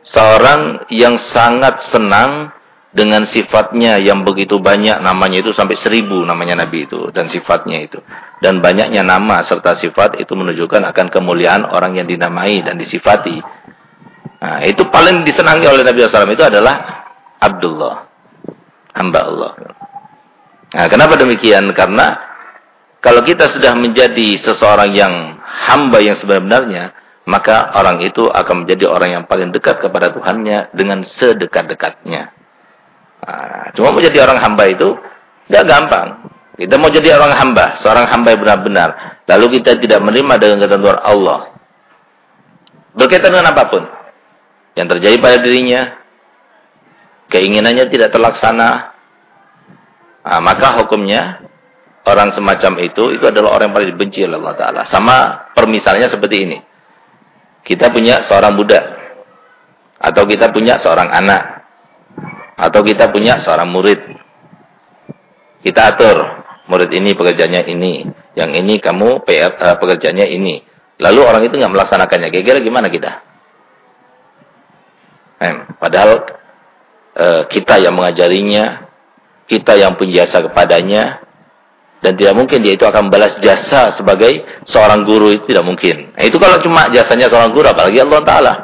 seorang yang sangat senang dengan sifatnya yang begitu banyak namanya itu sampai seribu namanya Nabi itu dan sifatnya itu dan banyaknya nama serta sifat itu menunjukkan akan kemuliaan orang yang dinamai dan disifati nah, itu paling disenangi oleh Nabi SAW itu adalah Abdullah hamba Allah nah, kenapa demikian karena kalau kita sudah menjadi seseorang yang hamba yang sebenarnya maka orang itu akan menjadi orang yang paling dekat kepada Tuhannya dengan sedekat-dekatnya. Nah, cuma mau jadi orang hamba itu tidak gampang. Kita mau jadi orang hamba, seorang hamba yang benar-benar. Lalu kita tidak menerima dengan ketentuan Allah. Berkaitan dengan apa pun. Yang terjadi pada dirinya. Keinginannya tidak terlaksana. Nah, maka hukumnya orang semacam itu, itu adalah orang yang paling dibenci oleh Allah Ta'ala. Sama permisalnya seperti ini kita punya seorang budak atau kita punya seorang anak atau kita punya seorang murid kita atur murid ini pekerjaannya ini yang ini kamu uh, pekerjaannya ini lalu orang itu nggak melaksanakannya kira-kira gimana kita eh, padahal uh, kita yang mengajarinya kita yang punya jasa kepadanya dan tidak mungkin dia itu akan balas jasa sebagai seorang guru itu tidak mungkin. Nah, itu kalau cuma jasanya seorang guru apalagi Allah Taala.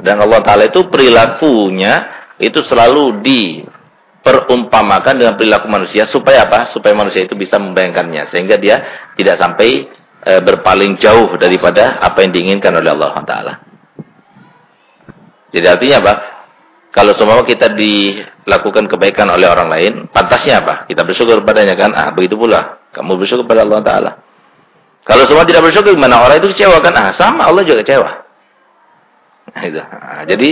Dan Allah Taala itu perilakunya itu selalu diperumpamakan dengan perilaku manusia supaya apa? Supaya manusia itu bisa membayangkannya sehingga dia tidak sampai e, berpaling jauh daripada apa yang diinginkan oleh Allah Taala. Jadi artinya apa? Kalau semua kita dilakukan kebaikan oleh orang lain, pantasnya apa? Kita bersyukur padanya kan? Ah, begitu pula. Kamu bersyukur pada Allah Ta'ala. Kalau semua tidak bersyukur, gimana? Orang itu kecewa kan? Ah, sama Allah juga kecewa. Nah, itu. Nah, jadi,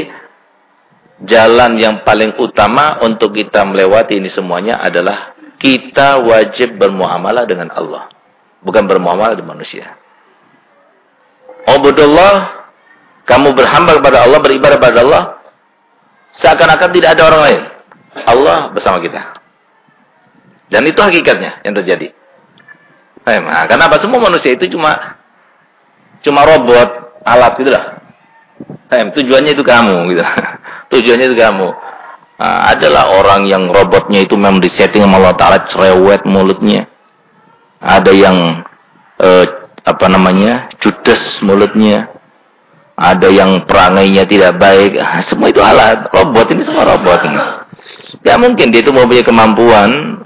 jalan yang paling utama untuk kita melewati ini semuanya adalah kita wajib bermuamalah dengan Allah. Bukan bermuamalah dengan manusia. Ubudullah, kamu berhamba kepada Allah, beribadah kepada Allah, Seakan-akan tidak ada orang lain. Allah bersama kita. Dan itu hakikatnya yang terjadi. Nah, kenapa semua manusia itu cuma cuma robot, alat gitu lah. Nah, tujuannya itu kamu gitu. tujuannya itu kamu. Nah, adalah orang yang robotnya itu memang disetting sama Allah Ta'ala cerewet mulutnya. Ada yang eh, apa namanya judes mulutnya ada yang perangainya tidak baik, ah, semua itu alat, robot ini semua robot ini. Mungkin dia itu mempunyai kemampuan,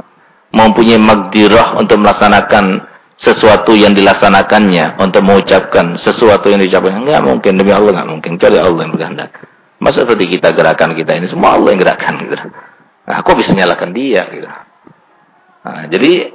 mempunyai magdirah untuk melaksanakan sesuatu yang dilaksanakannya, untuk mengucapkan sesuatu yang diucapkan. Enggak mungkin, demi Allah enggak mungkin, kecuali Allah yang berkehendak. Masa seperti kita gerakan kita ini, semua Allah yang gerakan gitu. Nah, aku bisa menyalahkan dia gitu. Nah, jadi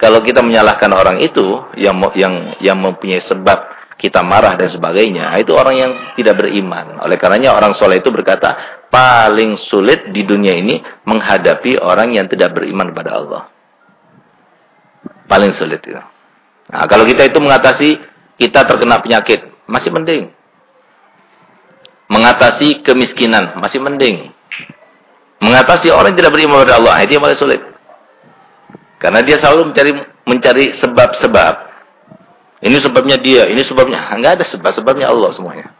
kalau kita menyalahkan orang itu yang yang yang mempunyai sebab kita marah dan sebagainya, itu orang yang tidak beriman. Oleh karenanya orang soleh itu berkata, paling sulit di dunia ini menghadapi orang yang tidak beriman kepada Allah. Paling sulit itu. Nah, kalau kita itu mengatasi, kita terkena penyakit, masih penting. mengatasi kemiskinan masih mending. Mengatasi orang yang tidak beriman kepada Allah itu yang paling sulit. Karena dia selalu mencari mencari sebab-sebab. Ini sebabnya dia, ini sebabnya. Enggak ada sebab-sebabnya Allah semuanya.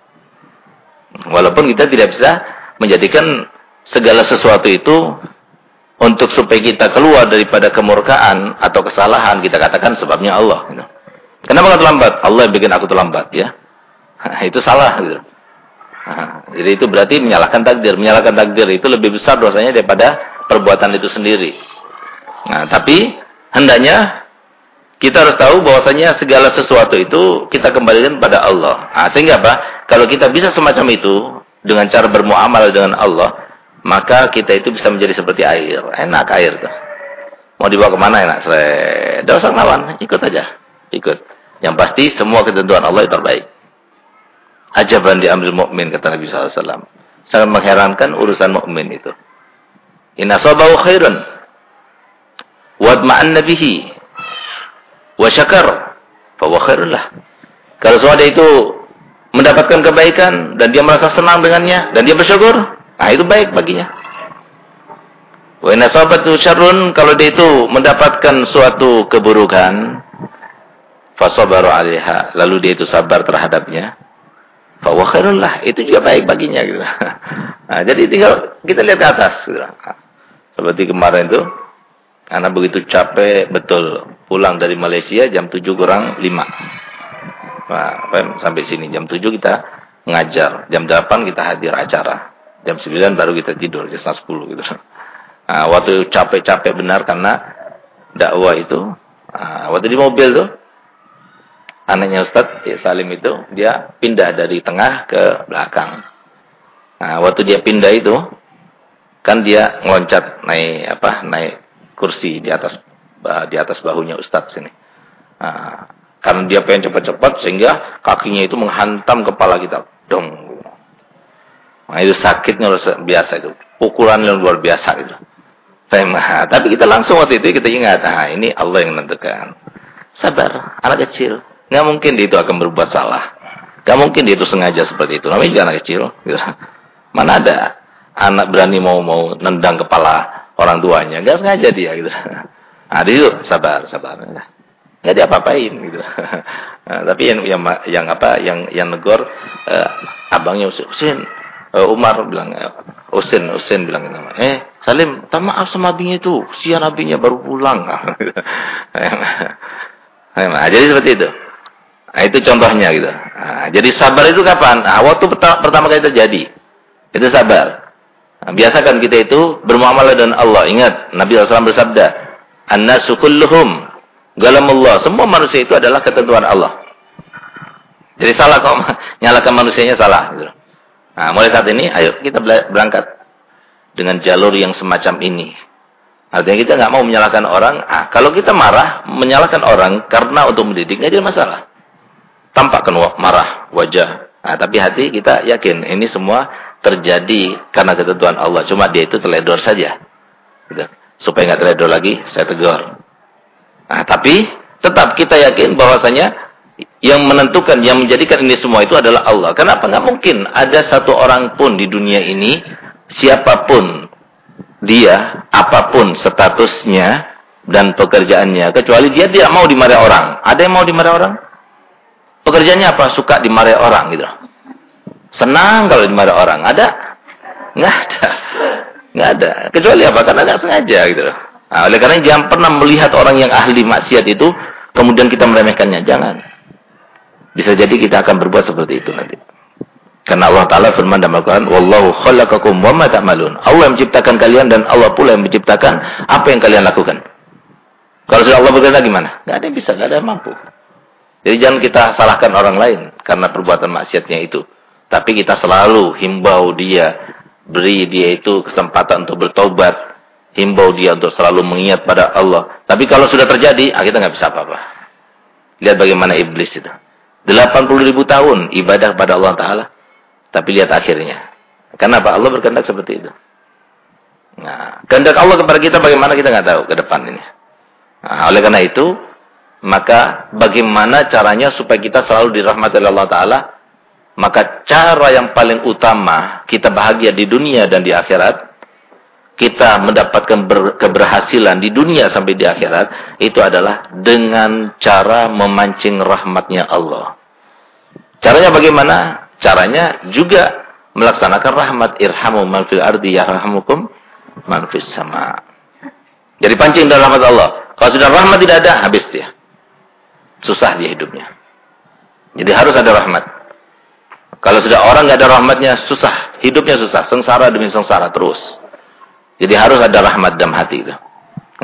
Walaupun kita tidak bisa menjadikan segala sesuatu itu untuk supaya kita keluar daripada kemurkaan atau kesalahan, kita katakan sebabnya Allah. Gitu. Kenapa kau terlambat? Allah yang bikin aku terlambat, ya. itu salah. Gitu. jadi itu berarti menyalahkan takdir. Menyalahkan takdir itu lebih besar dosanya daripada perbuatan itu sendiri. Nah, tapi hendaknya kita harus tahu bahwasanya segala sesuatu itu kita kembalikan pada Allah. Nah, sehingga apa? Kalau kita bisa semacam itu dengan cara bermuamalah dengan Allah, maka kita itu bisa menjadi seperti air. Enak air tuh. Mau dibawa ke mana enak? Tidak usah lawan, ikut aja. Ikut. Yang pasti semua ketentuan Allah itu terbaik. Ajaban diambil mukmin kata Nabi SAW. Sangat mengherankan urusan mukmin itu. Inna sabahu khairun. Wadma'an nabihi. Wa syakar. Fawa khairun lah. Kalau sesuatu itu mendapatkan kebaikan dan dia merasa senang dengannya dan dia bersyukur, Nah, itu baik baginya. Wa inna syarrun kalau dia itu mendapatkan suatu keburukan fasabaru 'alaiha lalu dia itu sabar terhadapnya fa wa khairul lah itu juga baik baginya gitu. Nah, jadi tinggal kita lihat ke atas gitu. Seperti kemarin itu karena begitu capek betul pulang dari Malaysia jam 7 kurang 5. Nah, sampai sini jam 7 kita ngajar, jam 8 kita hadir acara. Jam 9 baru kita tidur, jam 10 gitu. Nah, waktu capek-capek benar karena dakwah itu, nah, waktu di mobil tuh, anaknya Ustadz ya Salim itu, dia pindah dari tengah ke belakang. Nah, waktu dia pindah itu, kan dia ngeloncat naik apa naik kursi di atas di atas bahunya Ustadz sini. Nah, karena dia pengen cepat-cepat sehingga kakinya itu menghantam kepala kita. Dong, Nah, itu sakitnya luar biasa itu. Pukulan yang luar biasa gitu. Tapi kita langsung waktu itu kita ingat, ah ini Allah yang menentukan. Sabar, anak kecil. Nggak mungkin dia itu akan berbuat salah. Nggak mungkin dia itu sengaja seperti itu. Namanya juga anak kecil. Gitu. Mana ada anak berani mau mau nendang kepala orang tuanya. Nggak sengaja dia gitu. Nah, dia itu sabar, sabar. Nggak diapa-apain gitu. Nah, tapi yang yang yang apa yang yang negor uh, abangnya Husin uh, Umar bilang, Usin, Usin bilang nama. Eh, Salim, tak maaf sama abinya itu. Sian abinya baru pulang. nah, jadi seperti itu. Nah, itu contohnya gitu. Nah, jadi sabar itu kapan? Nah, waktu pertama kali terjadi. Itu sabar. Biasakan kita itu bermuamalah dengan Allah. Ingat, Nabi SAW bersabda, An-nasu kulluhum galamullah. Semua manusia itu adalah ketentuan Allah. Jadi salah kok nyalakan manusianya salah gitu. Nah, mulai saat ini, ayo kita berangkat dengan jalur yang semacam ini. Artinya kita nggak mau menyalahkan orang. Ah, kalau kita marah, menyalahkan orang karena untuk mendidik, nggak jadi masalah. Tampakkan marah wajah. Nah, tapi hati kita yakin ini semua terjadi karena ketentuan Allah. Cuma dia itu teledor saja. Gitu. Supaya nggak teledor lagi, saya tegur. Nah, tapi tetap kita yakin bahwasanya yang menentukan, yang menjadikan ini semua itu adalah Allah. Kenapa? Nggak mungkin ada satu orang pun di dunia ini, siapa pun dia, apa pun statusnya dan pekerjaannya, kecuali dia tidak mau dimarahi orang. Ada yang mau dimarahi orang? Pekerjaannya apa? Suka dimarahi orang gitu. Senang kalau dimarahi orang. Ada? Nggak ada. Nggak ada. Kecuali apa? Karena nggak sengaja gitu. Nah, oleh karena jangan pernah melihat orang yang ahli maksiat itu, kemudian kita meremehkannya. Jangan. Bisa jadi kita akan berbuat seperti itu nanti. Karena Allah Ta'ala firman dalam Al-Quran, Wallahu khalaqakum wa ma ta'malun. Allah yang menciptakan kalian dan Allah pula yang menciptakan apa yang kalian lakukan. Kalau sudah Allah berkata gimana? Gak ada yang bisa, gak ada yang mampu. Jadi jangan kita salahkan orang lain karena perbuatan maksiatnya itu. Tapi kita selalu himbau dia, beri dia itu kesempatan untuk bertobat, himbau dia untuk selalu mengingat pada Allah. Tapi kalau sudah terjadi, ah, kita nggak bisa apa-apa. Lihat bagaimana iblis itu. 80 ribu tahun ibadah kepada Allah Ta'ala. Tapi lihat akhirnya. Kenapa? Allah berkehendak seperti itu. Nah, kehendak Allah kepada kita bagaimana kita nggak tahu ke depan ini. Nah, oleh karena itu, maka bagaimana caranya supaya kita selalu dirahmati oleh Allah Ta'ala? Maka cara yang paling utama kita bahagia di dunia dan di akhirat, kita mendapatkan keberhasilan di dunia sampai di akhirat, itu adalah dengan cara memancing rahmatnya Allah. Caranya bagaimana? Caranya juga melaksanakan rahmat irhamu man fil ardi yarhamukum man fis sama. Jadi pancing dalam rahmat Allah. Kalau sudah rahmat tidak ada, habis dia. Susah dia hidupnya. Jadi harus ada rahmat. Kalau sudah orang nggak ada rahmatnya, susah. Hidupnya susah. Sengsara demi sengsara terus. Jadi harus ada rahmat dalam hati itu.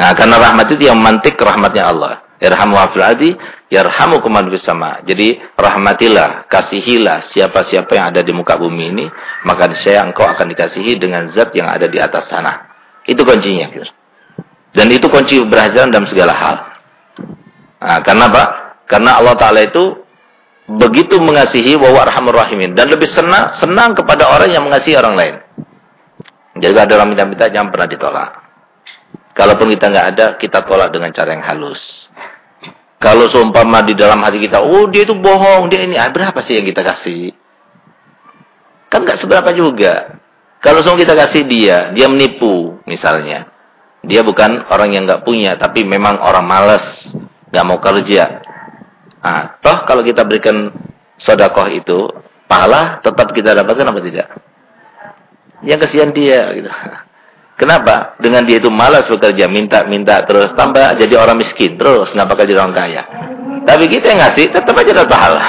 Nah, karena rahmat itu yang mantik rahmatnya Allah. Irhamu hafil adi, yarhamu sama. Jadi rahmatilah, kasihilah siapa-siapa yang ada di muka bumi ini, maka saya engkau akan dikasihi dengan zat yang ada di atas sana. Itu kuncinya. Dan itu kunci berhasil dalam segala hal. Nah, karena apa? Karena Allah Ta'ala itu begitu mengasihi wa arhamur rahimin dan lebih senang senang kepada orang yang mengasihi orang lain. Jadi kalau ada orang minta-minta jangan pernah ditolak. Kalaupun kita nggak ada, kita tolak dengan cara yang halus. Kalau seumpama di dalam hati kita, oh dia itu bohong, dia ini, ah, berapa sih yang kita kasih? Kan nggak seberapa juga. Kalau semua kita kasih dia, dia menipu misalnya. Dia bukan orang yang nggak punya, tapi memang orang malas, nggak mau kerja. Nah, toh kalau kita berikan sodakoh itu, pahala tetap kita dapatkan apa tidak? Yang kesian dia gitu. Kenapa? Dengan dia itu malas bekerja, minta-minta terus tambah jadi orang miskin terus nggak bakal jadi orang kaya. Tapi kita yang ngasih tetap aja dapat pahala.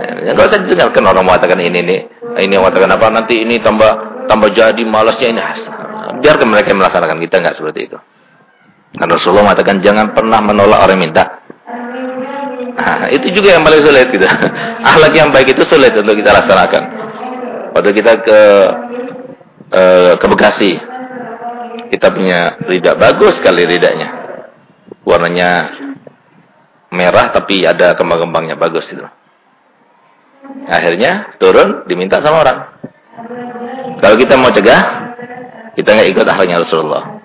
Ya, nggak usah didengarkan orang mengatakan ini nih, ini mengatakan apa nanti ini tambah tambah jadi malasnya ini. Biarkan mereka melaksanakan kita nggak seperti itu. Dan Rasulullah mengatakan jangan pernah menolak orang minta. Nah, itu juga yang paling sulit gitu. Akhlak yang baik itu sulit untuk kita laksanakan. Waktu kita ke uh, ke Bekasi, kita punya ridak bagus sekali ridaknya. Warnanya merah tapi ada kembang-kembangnya bagus itu. Akhirnya turun diminta sama orang. Kalau kita mau cegah, kita nggak ikut akhlaknya Rasulullah.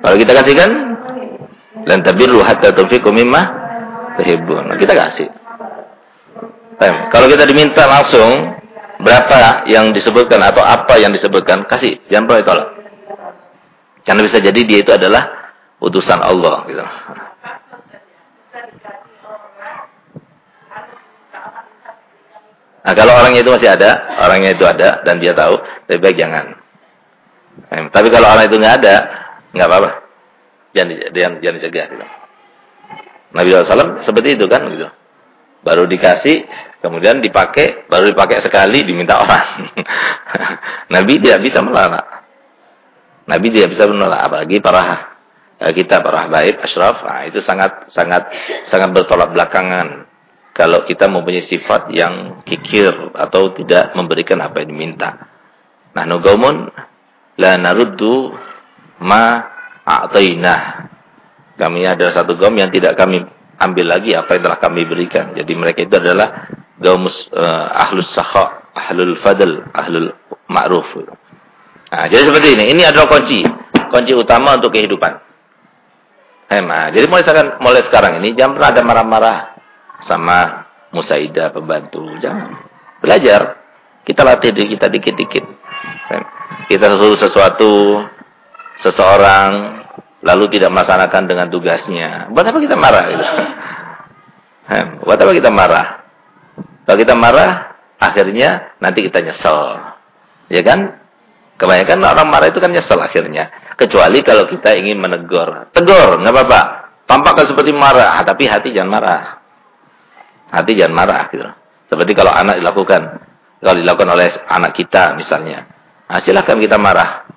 Kalau kita kasihkan, lan tabiru hatta tunfiqu mimma tuhibbun. Nah, kita kasih. Kalau kita diminta langsung berapa yang disebutkan atau apa yang disebutkan, kasih. Jangan pernah tolak. Karena bisa jadi dia itu adalah utusan Allah gitu. Nah, kalau orangnya itu masih ada, orangnya itu ada dan dia tahu, lebih baik jangan. Tapi kalau orang itu nggak ada, nggak apa-apa. Jangan, jangan, jangan dicegah. Gitu. Nabi SAW seperti itu kan gitu. Baru dikasih, kemudian dipakai, baru dipakai sekali diminta orang. Nabi tidak bisa melarang. Nabi tidak bisa menolak apalagi para eh, kita para baik asyraf nah, itu sangat sangat sangat bertolak belakangan kalau kita mempunyai sifat yang kikir atau tidak memberikan apa yang diminta. Nah, nugamun la naruddu ma a'tainah. Kami adalah satu kaum yang tidak kami ambil lagi apa yang telah kami berikan. Jadi mereka itu adalah kaum uh, ahlus sakha, ahlul fadl, ahlul ma'ruf. Nah, jadi seperti ini. Ini adalah kunci, kunci utama untuk kehidupan. Nah, jadi mulai sekarang, mulai sekarang ini jangan pernah ada marah-marah sama Musaidah pembantu. Jangan. Belajar. Kita latih diri kita dikit-dikit. Kita suruh sesuatu, seseorang, lalu tidak melaksanakan dengan tugasnya. Buat apa kita marah? Gitu? Buat apa kita marah? Kalau kita marah, akhirnya nanti kita nyesel. Ya kan? Kebanyakan orang marah itu kan nyesel akhirnya. Kecuali kalau kita ingin menegur. Tegur, nggak apa-apa. Tampakkan seperti marah, tapi hati jangan marah. Hati jangan marah gitu. Seperti kalau anak dilakukan. Kalau dilakukan oleh anak kita misalnya. Nah, silahkan kita marah.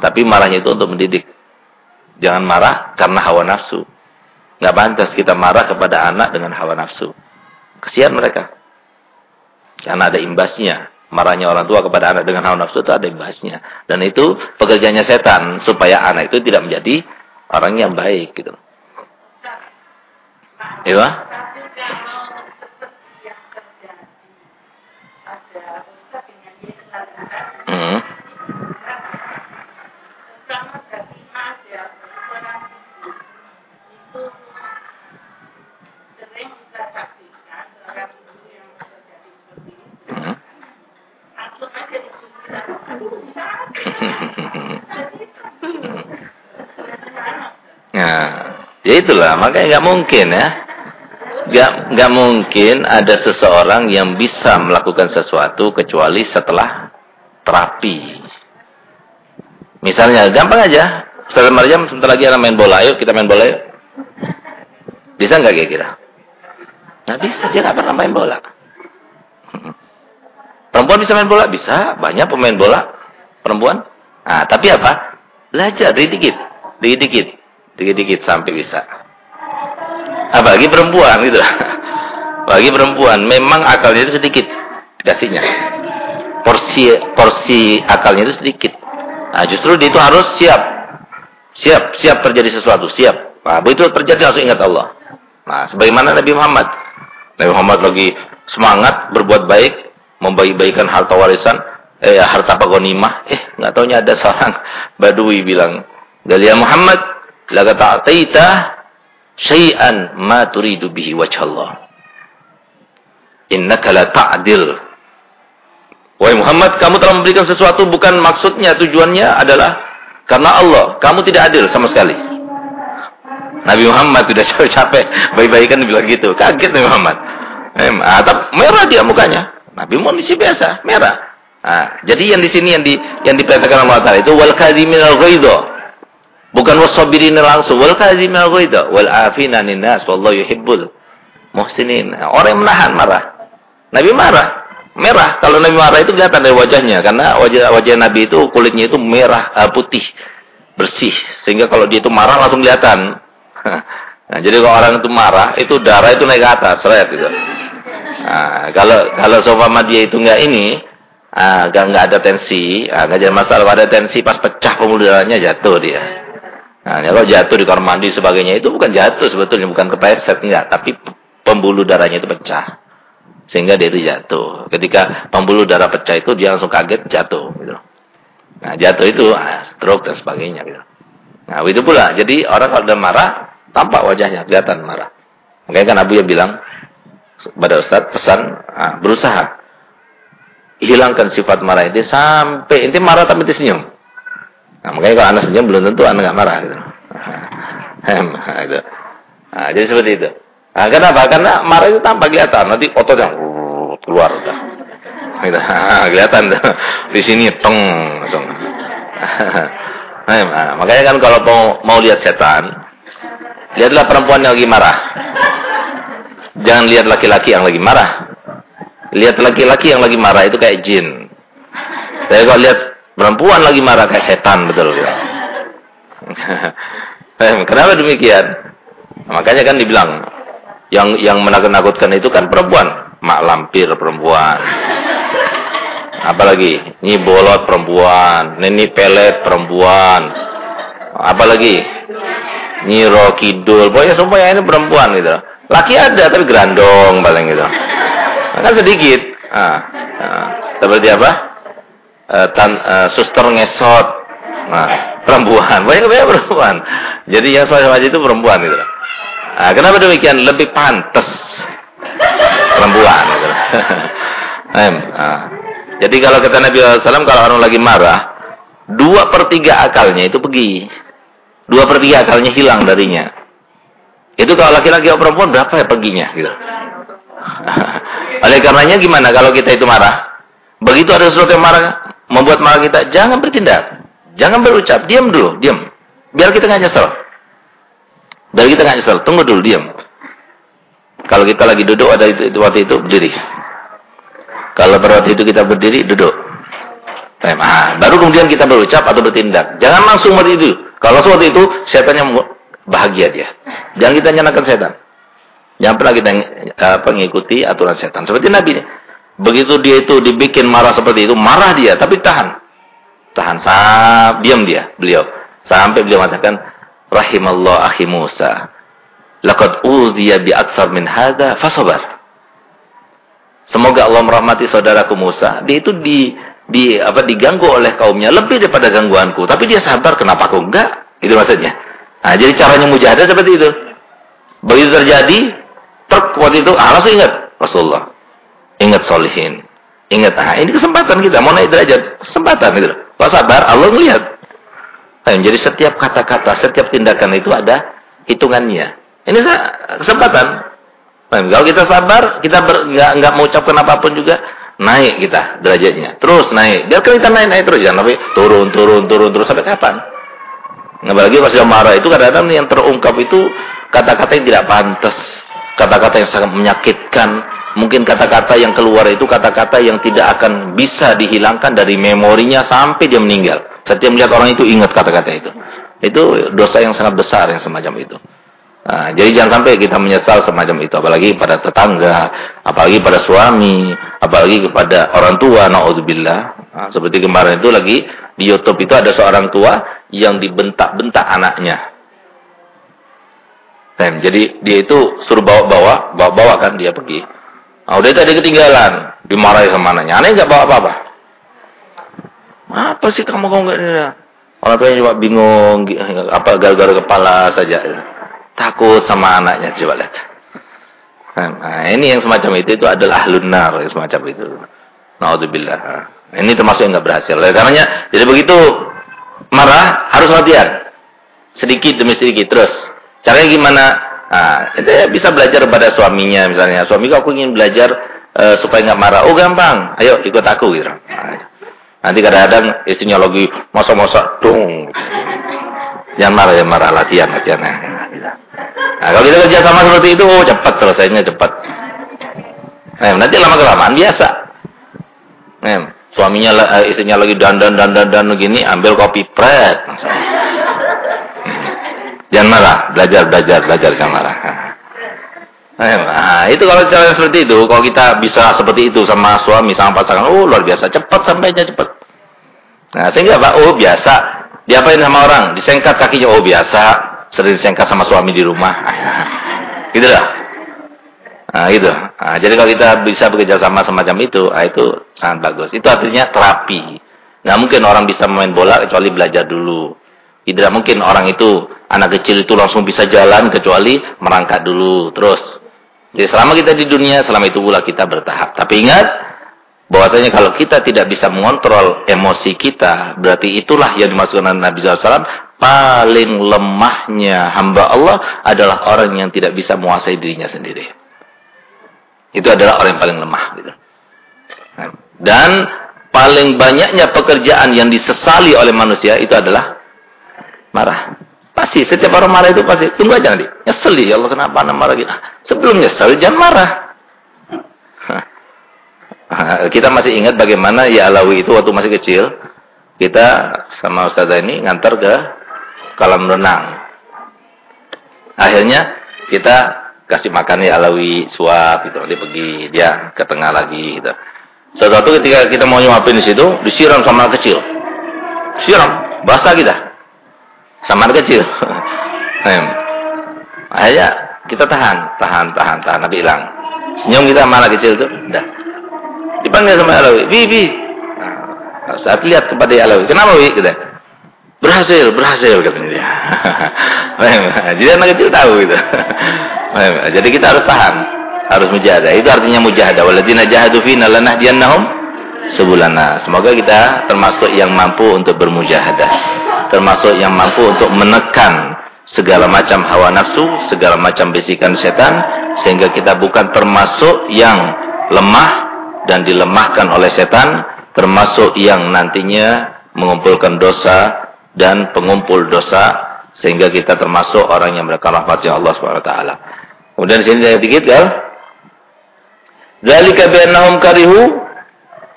Tapi marahnya itu untuk mendidik. Jangan marah karena hawa nafsu. Nggak pantas kita marah kepada anak dengan hawa nafsu. Kesian mereka. Karena ada imbasnya. Marahnya orang tua kepada anak dengan hawa nafsu itu ada imbasnya. Dan itu pekerjaannya setan. Supaya anak itu tidak menjadi orang yang baik. gitu. Iya? Hmm. nah, ya itulah makanya nggak mungkin ya. nggak nggak mungkin ada seseorang yang bisa melakukan sesuatu kecuali setelah terapi. Misalnya, gampang aja. Setelah marjam sebentar lagi orang main bola. yuk kita main bola yuk. Bisa nggak kira-kira? Nggak bisa, dia nggak pernah main bola. Perempuan bisa main bola? Bisa, banyak pemain bola perempuan. Nah, tapi apa? Belajar dikit-dikit, dikit-dikit, dikit-dikit sampai bisa. Apalagi perempuan gitu. Bagi perempuan memang akalnya itu sedikit dikasihnya. Porsi porsi akalnya itu sedikit. Nah, justru dia itu harus siap. Siap, siap terjadi sesuatu, siap. Nah, begitu terjadi langsung ingat Allah. Nah, sebagaimana Nabi Muhammad. Nabi Muhammad lagi semangat berbuat baik, membaik-baikan harta warisan, eh harta pagonimah, eh nggak taunya ada seorang badui bilang, "Galia Muhammad, la ta'taita syai'an ma turidu bihi wajhallah." Innaka la ta'dil. Wahai Muhammad, kamu telah memberikan sesuatu bukan maksudnya, tujuannya adalah karena Allah. Kamu tidak adil sama sekali. Nabi Muhammad sudah capek-capek baik-baikan bilang gitu. Kaget Nabi Muhammad. Eh, ah, merah dia mukanya. Nabi manusia biasa, merah. Nah, jadi yang di sini yang di yang diperintahkan Allah Taala itu wal kadhiminal ghaidha. Bukan wasabirin langsung wal kadhiminal ghaidha wal afina nas wallahu yuhibbul muhsinin. Orang yang menahan marah. Nabi marah, merah. Kalau Nabi marah itu kelihatan dari wajahnya karena wajah wajah Nabi itu kulitnya itu merah uh, putih bersih sehingga kalau dia itu marah langsung kelihatan. nah, jadi kalau orang itu marah itu darah itu naik ke atas, seret gitu. Nah, kalau kalau seumpama dia itu enggak ini, ah, gak, gak ada tensi, ah, gak jadi masalah. Ada tensi pas pecah pembuluh jatuh dia. Nah, kalau jatuh di kamar mandi sebagainya itu bukan jatuh sebetulnya, bukan kepleset enggak, tapi pembuluh darahnya itu pecah. Sehingga dia itu jatuh. Ketika pembuluh darah pecah itu dia langsung kaget jatuh gitu. Nah, jatuh itu ah, stroke dan sebagainya gitu. Nah, itu pula. Jadi orang kalau udah marah, tampak wajahnya kelihatan marah. Makanya kan Abu ya bilang pada Ustaz pesan ah, berusaha hilangkan sifat marah itu sampai inti marah tapi itu senyum. Nah, makanya kalau anak senyum belum tentu anak nggak marah gitu. Nah, jadi seperti itu. Nah, kenapa? Karena marah itu tampak kelihatan. Nanti ototnya uh, keluar. Gitu. Nah, kelihatan. Di sini tong, tong. nah, makanya kan kalau mau mau lihat setan, lihatlah perempuan yang lagi marah. Jangan lihat laki-laki yang lagi marah. Lihat laki-laki yang lagi marah itu kayak jin. Saya kalau lihat perempuan lagi marah kayak setan betul gitu. Kenapa demikian? Makanya kan dibilang yang yang menakut-nakutkan itu kan perempuan, mak lampir perempuan. Apalagi nyi bolot perempuan, neni pelet perempuan. Apalagi nyi rokidul, pokoknya semuanya ini perempuan gitu. Laki ada tapi grandong paling gitu. Kan sedikit. Ah, ah. Seperti apa? Uh, tan, uh, suster ngesot. Nah, perempuan. Banyak banyak perempuan. Jadi yang soal itu perempuan itu. Nah, kenapa demikian? Lebih pantas perempuan gitu. nah. Jadi kalau kata Nabi SAW kalau orang lagi marah, dua per tiga akalnya itu pergi. Dua per tiga akalnya hilang darinya. Itu kalau laki-laki atau perempuan berapa ya perginya gitu. Oleh karenanya gimana kalau kita itu marah? Begitu ada sesuatu yang marah, membuat marah kita, jangan bertindak. Jangan berucap, diam dulu, diam. Biar kita nggak nyesel. Biar kita nggak nyesel, tunggu dulu, diam. Kalau kita lagi duduk ada itu, itu waktu itu berdiri. Kalau pada waktu itu kita berdiri, duduk. Nah, baru kemudian kita berucap atau bertindak. Jangan langsung waktu itu. Kalau seperti itu, setannya bahagia dia. Jangan kita nyalakan setan. Jangan pernah kita uh, mengikuti aturan setan. Seperti Nabi. Begitu dia itu dibikin marah seperti itu, marah dia, tapi tahan. Tahan, sab, diam dia, beliau. Sampai beliau mengatakan, Rahimallah akhi Musa. Laqad uziya bi akthar min hadha fasabar. Semoga Allah merahmati saudaraku Musa. Dia itu di di apa diganggu oleh kaumnya lebih daripada gangguanku, tapi dia sabar kenapa aku enggak? Itu maksudnya. Nah, jadi caranya mujahadah seperti itu. Begitu terjadi, truk waktu itu, ah langsung ingat Rasulullah. Ingat solihin. Ingat, ah ini kesempatan kita, mau naik derajat. Kesempatan gitu. Kalau sabar, Allah ngelihat. Nah, jadi setiap kata-kata, setiap tindakan itu ada hitungannya. Ini kesempatan. Kalau kita sabar, kita nggak nggak mau ucapkan apa pun juga, naik kita derajatnya. Terus naik. Biarkan kita naik naik terus jangan sampai turun turun turun terus sampai kapan? Apalagi pas dia marah itu kadang-kadang yang terungkap itu kata-kata yang tidak pantas, kata-kata yang sangat menyakitkan. Mungkin kata-kata yang keluar itu kata-kata yang tidak akan bisa dihilangkan dari memorinya sampai dia meninggal. Setiap melihat orang itu ingat kata-kata itu. Itu dosa yang sangat besar yang semacam itu. Nah, jadi jangan sampai kita menyesal semacam itu, apalagi pada tetangga, apalagi pada suami, apalagi kepada orang tua, naudzubillah. Nah, seperti kemarin itu lagi di YouTube itu ada seorang tua yang dibentak-bentak anaknya. Dan jadi dia itu suruh bawa-bawa, bawa-bawa kan dia pergi. Nah, udah tadi ketinggalan, dimarahi sama anaknya. Anaknya nggak bawa apa-apa. Apa sih kamu kok nggak Orang tuanya cuma bingung, apa gara-gara kepala saja. Takut sama anaknya, coba lihat. Nah, ini yang semacam itu, itu adalah ahlun nar, semacam itu. Naudzubillah. Ini termasuk yang nggak berhasil. Oleh karenanya, jadi begitu marah, harus latihan. Sedikit demi sedikit, terus. Caranya gimana? Nah, itu ya bisa belajar pada suaminya, misalnya. Suami aku ingin belajar uh, supaya nggak marah. Oh, gampang. Ayo, ikut aku, gitu. Nah, Nanti kadang-kadang istrinya lagi masak-masak, dong. Jangan marah, ya marah. Latihan, latihan. Nah, kalau kita kerja sama seperti itu, oh, cepat selesainya, cepat. Nah, nanti lama-kelamaan biasa. Nah, suaminya, eh, istrinya lagi dandan, dandan, dandan begini, ambil kopi, pret. Jangan marah, belajar, belajar, belajar, jangan marah. Nah, itu kalau cara seperti itu, kalau kita bisa seperti itu sama suami, sama pasangan, oh luar biasa, cepat sampainya cepat. Nah, sehingga Pak, oh biasa, diapain sama orang, disengkat kakinya, oh biasa, sering disengkat sama suami di rumah. gitu lah. Nah, gitu. Nah, jadi kalau kita bisa bekerja sama semacam itu, nah, itu sangat bagus. Itu artinya terapi. Nggak mungkin orang bisa main bola kecuali belajar dulu. Tidak mungkin orang itu, anak kecil itu langsung bisa jalan kecuali merangkak dulu. Terus jadi selama kita di dunia, selama itu pula kita bertahap. Tapi ingat, bahwasanya kalau kita tidak bisa mengontrol emosi kita, berarti itulah yang dimaksudkan Nabi SAW, paling lemahnya hamba Allah adalah orang yang tidak bisa menguasai dirinya sendiri. Itu adalah orang yang paling lemah. Gitu. Dan paling banyaknya pekerjaan yang disesali oleh manusia itu adalah marah. Pasti setiap orang marah itu pasti tunggu aja nanti. Nyesel ya Allah kenapa anak marah gitu. Sebelum nyesel jangan marah. kita masih ingat bagaimana ya Alawi itu waktu masih kecil kita sama Ustazah ini ngantar ke kolam renang. Akhirnya kita kasih makan ya Alawi suap gitu dia pergi dia ke tengah lagi gitu. Suatu ketika kita mau nyuapin di situ disiram sama anak kecil. Siram, basah kita. Samar kecil. Akhirnya kita tahan, tahan, tahan, tahan. Nabi hilang. Senyum kita malah kecil tuh. Udah. Dipanggil sama Alawi. Bi, bi. Nah, saat lihat kepada Alawi. Kenapa, Wi? Kita. Berhasil, berhasil katanya dia. Jadi anak kecil tahu gitu. Jadi kita harus tahan. Harus mujahadah. Itu artinya mujahadah. Waladina jahadu fina lanahdiyannahum sebulana. Semoga kita termasuk yang mampu untuk bermujahadah termasuk yang mampu untuk menekan segala macam hawa nafsu, segala macam bisikan setan, sehingga kita bukan termasuk yang lemah dan dilemahkan oleh setan, termasuk yang nantinya mengumpulkan dosa dan pengumpul dosa, sehingga kita termasuk orang yang mereka rahmatnya Allah SWT. Kemudian di sini saya dikit kan? Dzalika bi annahum karihu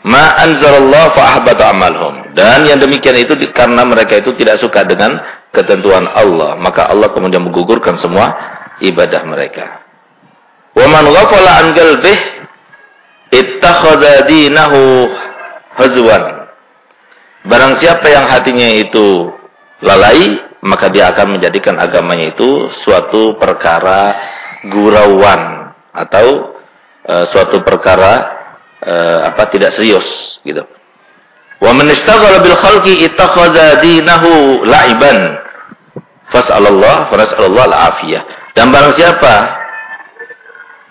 ma anzalallah fa ahbata amalhum. Dan yang demikian itu karena mereka itu tidak suka dengan ketentuan Allah, maka Allah kemudian menggugurkan semua ibadah mereka. Wa man ghafala an qalbih ittakhadha dinahu hazwan. Barang siapa yang hatinya itu lalai, maka dia akan menjadikan agamanya itu suatu perkara gurauan atau uh, suatu perkara uh, apa tidak serius gitu. Wa man istaghala bil khalqi ittakhadha dinahu la'iban. Fas'alallah wa nas'alallah al-afiyah. Dan barang siapa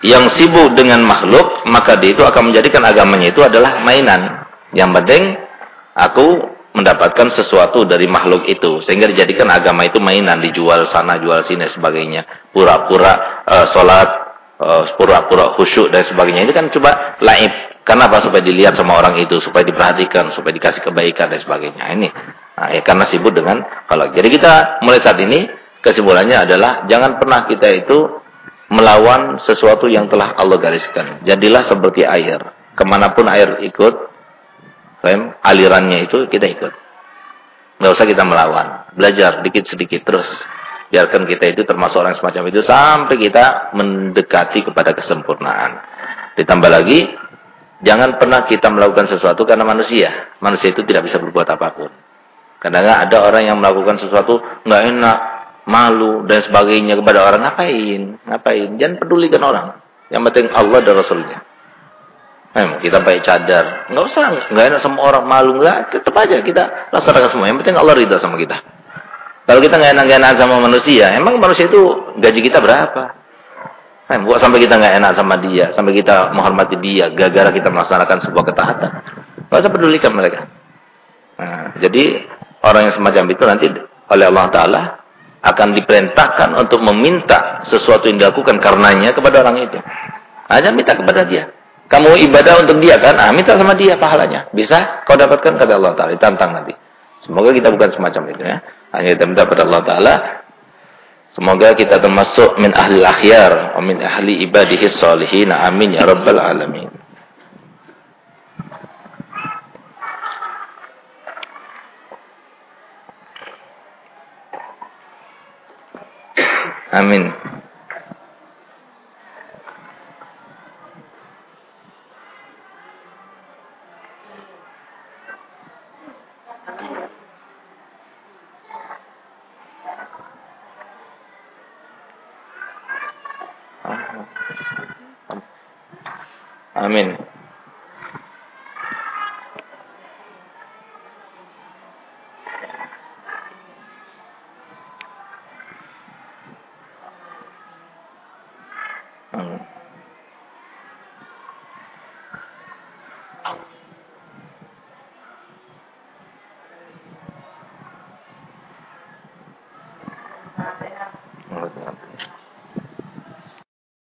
yang sibuk dengan makhluk, maka dia itu akan menjadikan agamanya itu adalah mainan. Yang penting aku mendapatkan sesuatu dari makhluk itu sehingga dijadikan agama itu mainan dijual sana jual sini sebagainya. Pura-pura uh, sholat uh, pura-pura khusyuk dan sebagainya. Ini kan coba laib. Apa supaya dilihat sama orang itu supaya diperhatikan supaya dikasih kebaikan dan sebagainya. Ini nah, ya karena sibuk dengan kalau. Jadi kita mulai saat ini kesimpulannya adalah jangan pernah kita itu melawan sesuatu yang telah Allah gariskan. Jadilah seperti air. Ke mana pun air ikut Alirannya itu kita ikut. Nggak usah kita melawan. Belajar dikit sedikit terus. Biarkan kita itu termasuk orang semacam itu sampai kita mendekati kepada kesempurnaan. Ditambah lagi, jangan pernah kita melakukan sesuatu karena manusia. Manusia itu tidak bisa berbuat apa pun. Kadang, -kadang ada orang yang melakukan sesuatu nggak enak, malu dan sebagainya kepada orang ngapain? Ngapain? Jangan pedulikan orang. Yang penting Allah dan Rasulnya. Eh, kita pakai cadar. Enggak usah, enggak enak sama orang malu enggak, tetap aja kita laksanakan semua. Yang penting Allah ridha sama kita. Kalau kita enggak enak-enak sama manusia, emang manusia itu gaji kita berapa? Eh, buat sampai kita enggak enak sama dia, sampai kita menghormati dia, gara-gara kita melaksanakan sebuah ketaatan. Enggak usah pedulikan mereka. Nah, jadi orang yang semacam itu nanti oleh Allah Taala akan diperintahkan untuk meminta sesuatu yang dilakukan karenanya kepada orang itu. Hanya minta kepada dia. Kamu ibadah untuk dia kan? Ah, minta sama dia pahalanya. Bisa? Kau dapatkan kata Allah Ta'ala. Tantang nanti. Semoga kita bukan semacam itu ya. Hanya kita minta pada Allah Ta'ala. Semoga kita termasuk min ahli akhyar. Min ahli ibadihi salihin. Amin ya Rabbal Alamin. Amin. Amin.